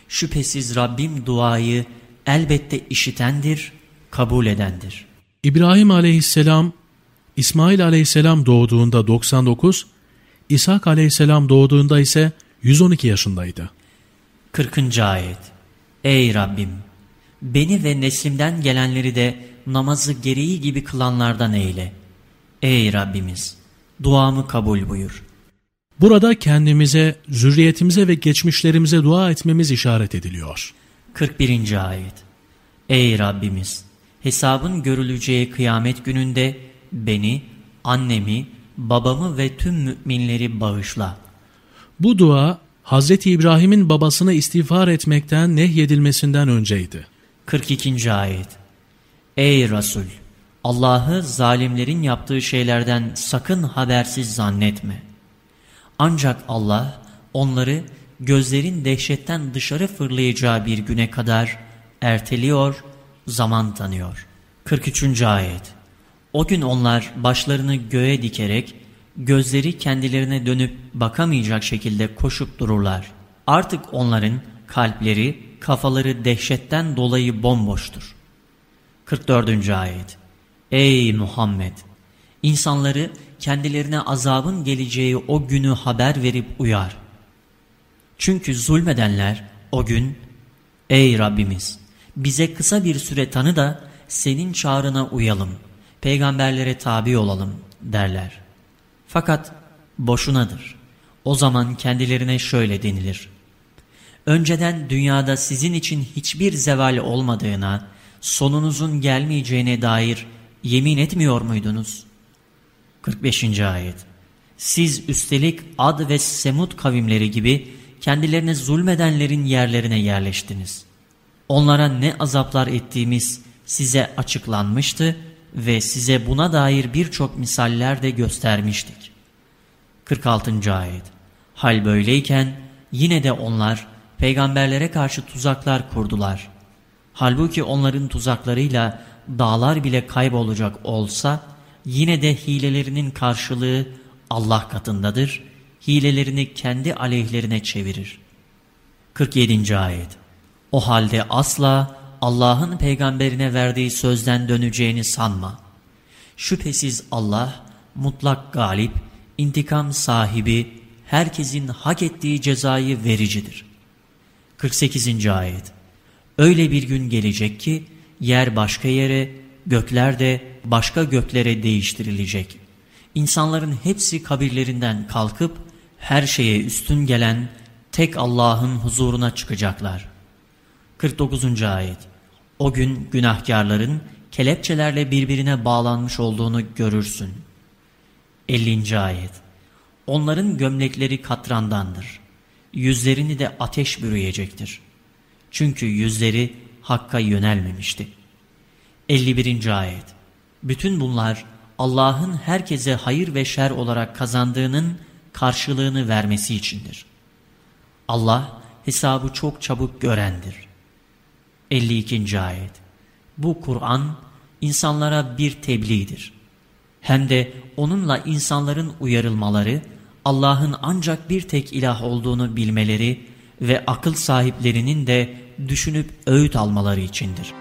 Şüphesiz Rabbim duayı elbette işitendir, kabul edendir. İbrahim aleyhisselam, İsmail aleyhisselam doğduğunda 99, İshak aleyhisselam doğduğunda ise 112 yaşındaydı. 40. Ayet Ey Rabbim! Beni ve neslimden gelenleri de namazı gereği gibi kılanlardan eyle. Ey Rabbimiz! Duamı kabul buyur. Burada kendimize, zürriyetimize ve geçmişlerimize dua etmemiz işaret ediliyor. 41. Ayet Ey Rabbimiz! Hesabın görüleceği kıyamet gününde beni, annemi, babamı ve tüm müminleri bağışla. Bu dua Hazreti İbrahim'in babasına istiğfar etmekten nehyedilmesinden önceydi. 42. Ayet Ey Resul! Allah'ı zalimlerin yaptığı şeylerden sakın habersiz zannetme. Ancak Allah onları gözlerin dehşetten dışarı fırlayacağı bir güne kadar erteliyor, zaman tanıyor. 43. Ayet O gün onlar başlarını göğe dikerek gözleri kendilerine dönüp bakamayacak şekilde koşup dururlar. Artık onların kalpleri, kafaları dehşetten dolayı bomboştur. 44. Ayet Ey Muhammed! İnsanları kendilerine azabın geleceği o günü haber verip uyar. Çünkü zulmedenler o gün, Ey Rabbimiz! Bize kısa bir süre tanı da senin çağrına uyalım, peygamberlere tabi olalım derler. Fakat boşunadır. O zaman kendilerine şöyle denilir. Önceden dünyada sizin için hiçbir zeval olmadığına, sonunuzun gelmeyeceğine dair yemin etmiyor muydunuz? 45. Ayet Siz üstelik Ad ve Semud kavimleri gibi kendilerine zulmedenlerin yerlerine yerleştiniz. Onlara ne azaplar ettiğimiz size açıklanmıştı ve size buna dair birçok misaller de göstermiştik. 46. Ayet Hal böyleyken yine de onlar peygamberlere karşı tuzaklar kurdular. Halbuki onların tuzaklarıyla dağlar bile kaybolacak olsa yine de hilelerinin karşılığı Allah katındadır. Hilelerini kendi aleyhlerine çevirir. 47. Ayet O halde asla Allah'ın peygamberine verdiği sözden döneceğini sanma. Şüphesiz Allah mutlak galip, intikam sahibi, herkesin hak ettiği cezayı vericidir. 48. Ayet Öyle bir gün gelecek ki yer başka yere, gökler de başka göklere değiştirilecek. İnsanların hepsi kabirlerinden kalkıp her şeye üstün gelen tek Allah'ın huzuruna çıkacaklar. 49. Ayet O gün günahkarların kelepçelerle birbirine bağlanmış olduğunu görürsün. 50. Ayet Onların gömlekleri katrandandır. Yüzlerini de ateş bürüyecektir. Çünkü yüzleri Hakk'a yönelmemişti. 51. Ayet Bütün bunlar Allah'ın herkese hayır ve şer olarak kazandığının karşılığını vermesi içindir. Allah hesabı çok çabuk görendir. 52. Ayet Bu Kur'an insanlara bir tebliğdir. Hem de onunla insanların uyarılmaları, Allah'ın ancak bir tek ilah olduğunu bilmeleri ve akıl sahiplerinin de düşünüp öğüt almaları içindir.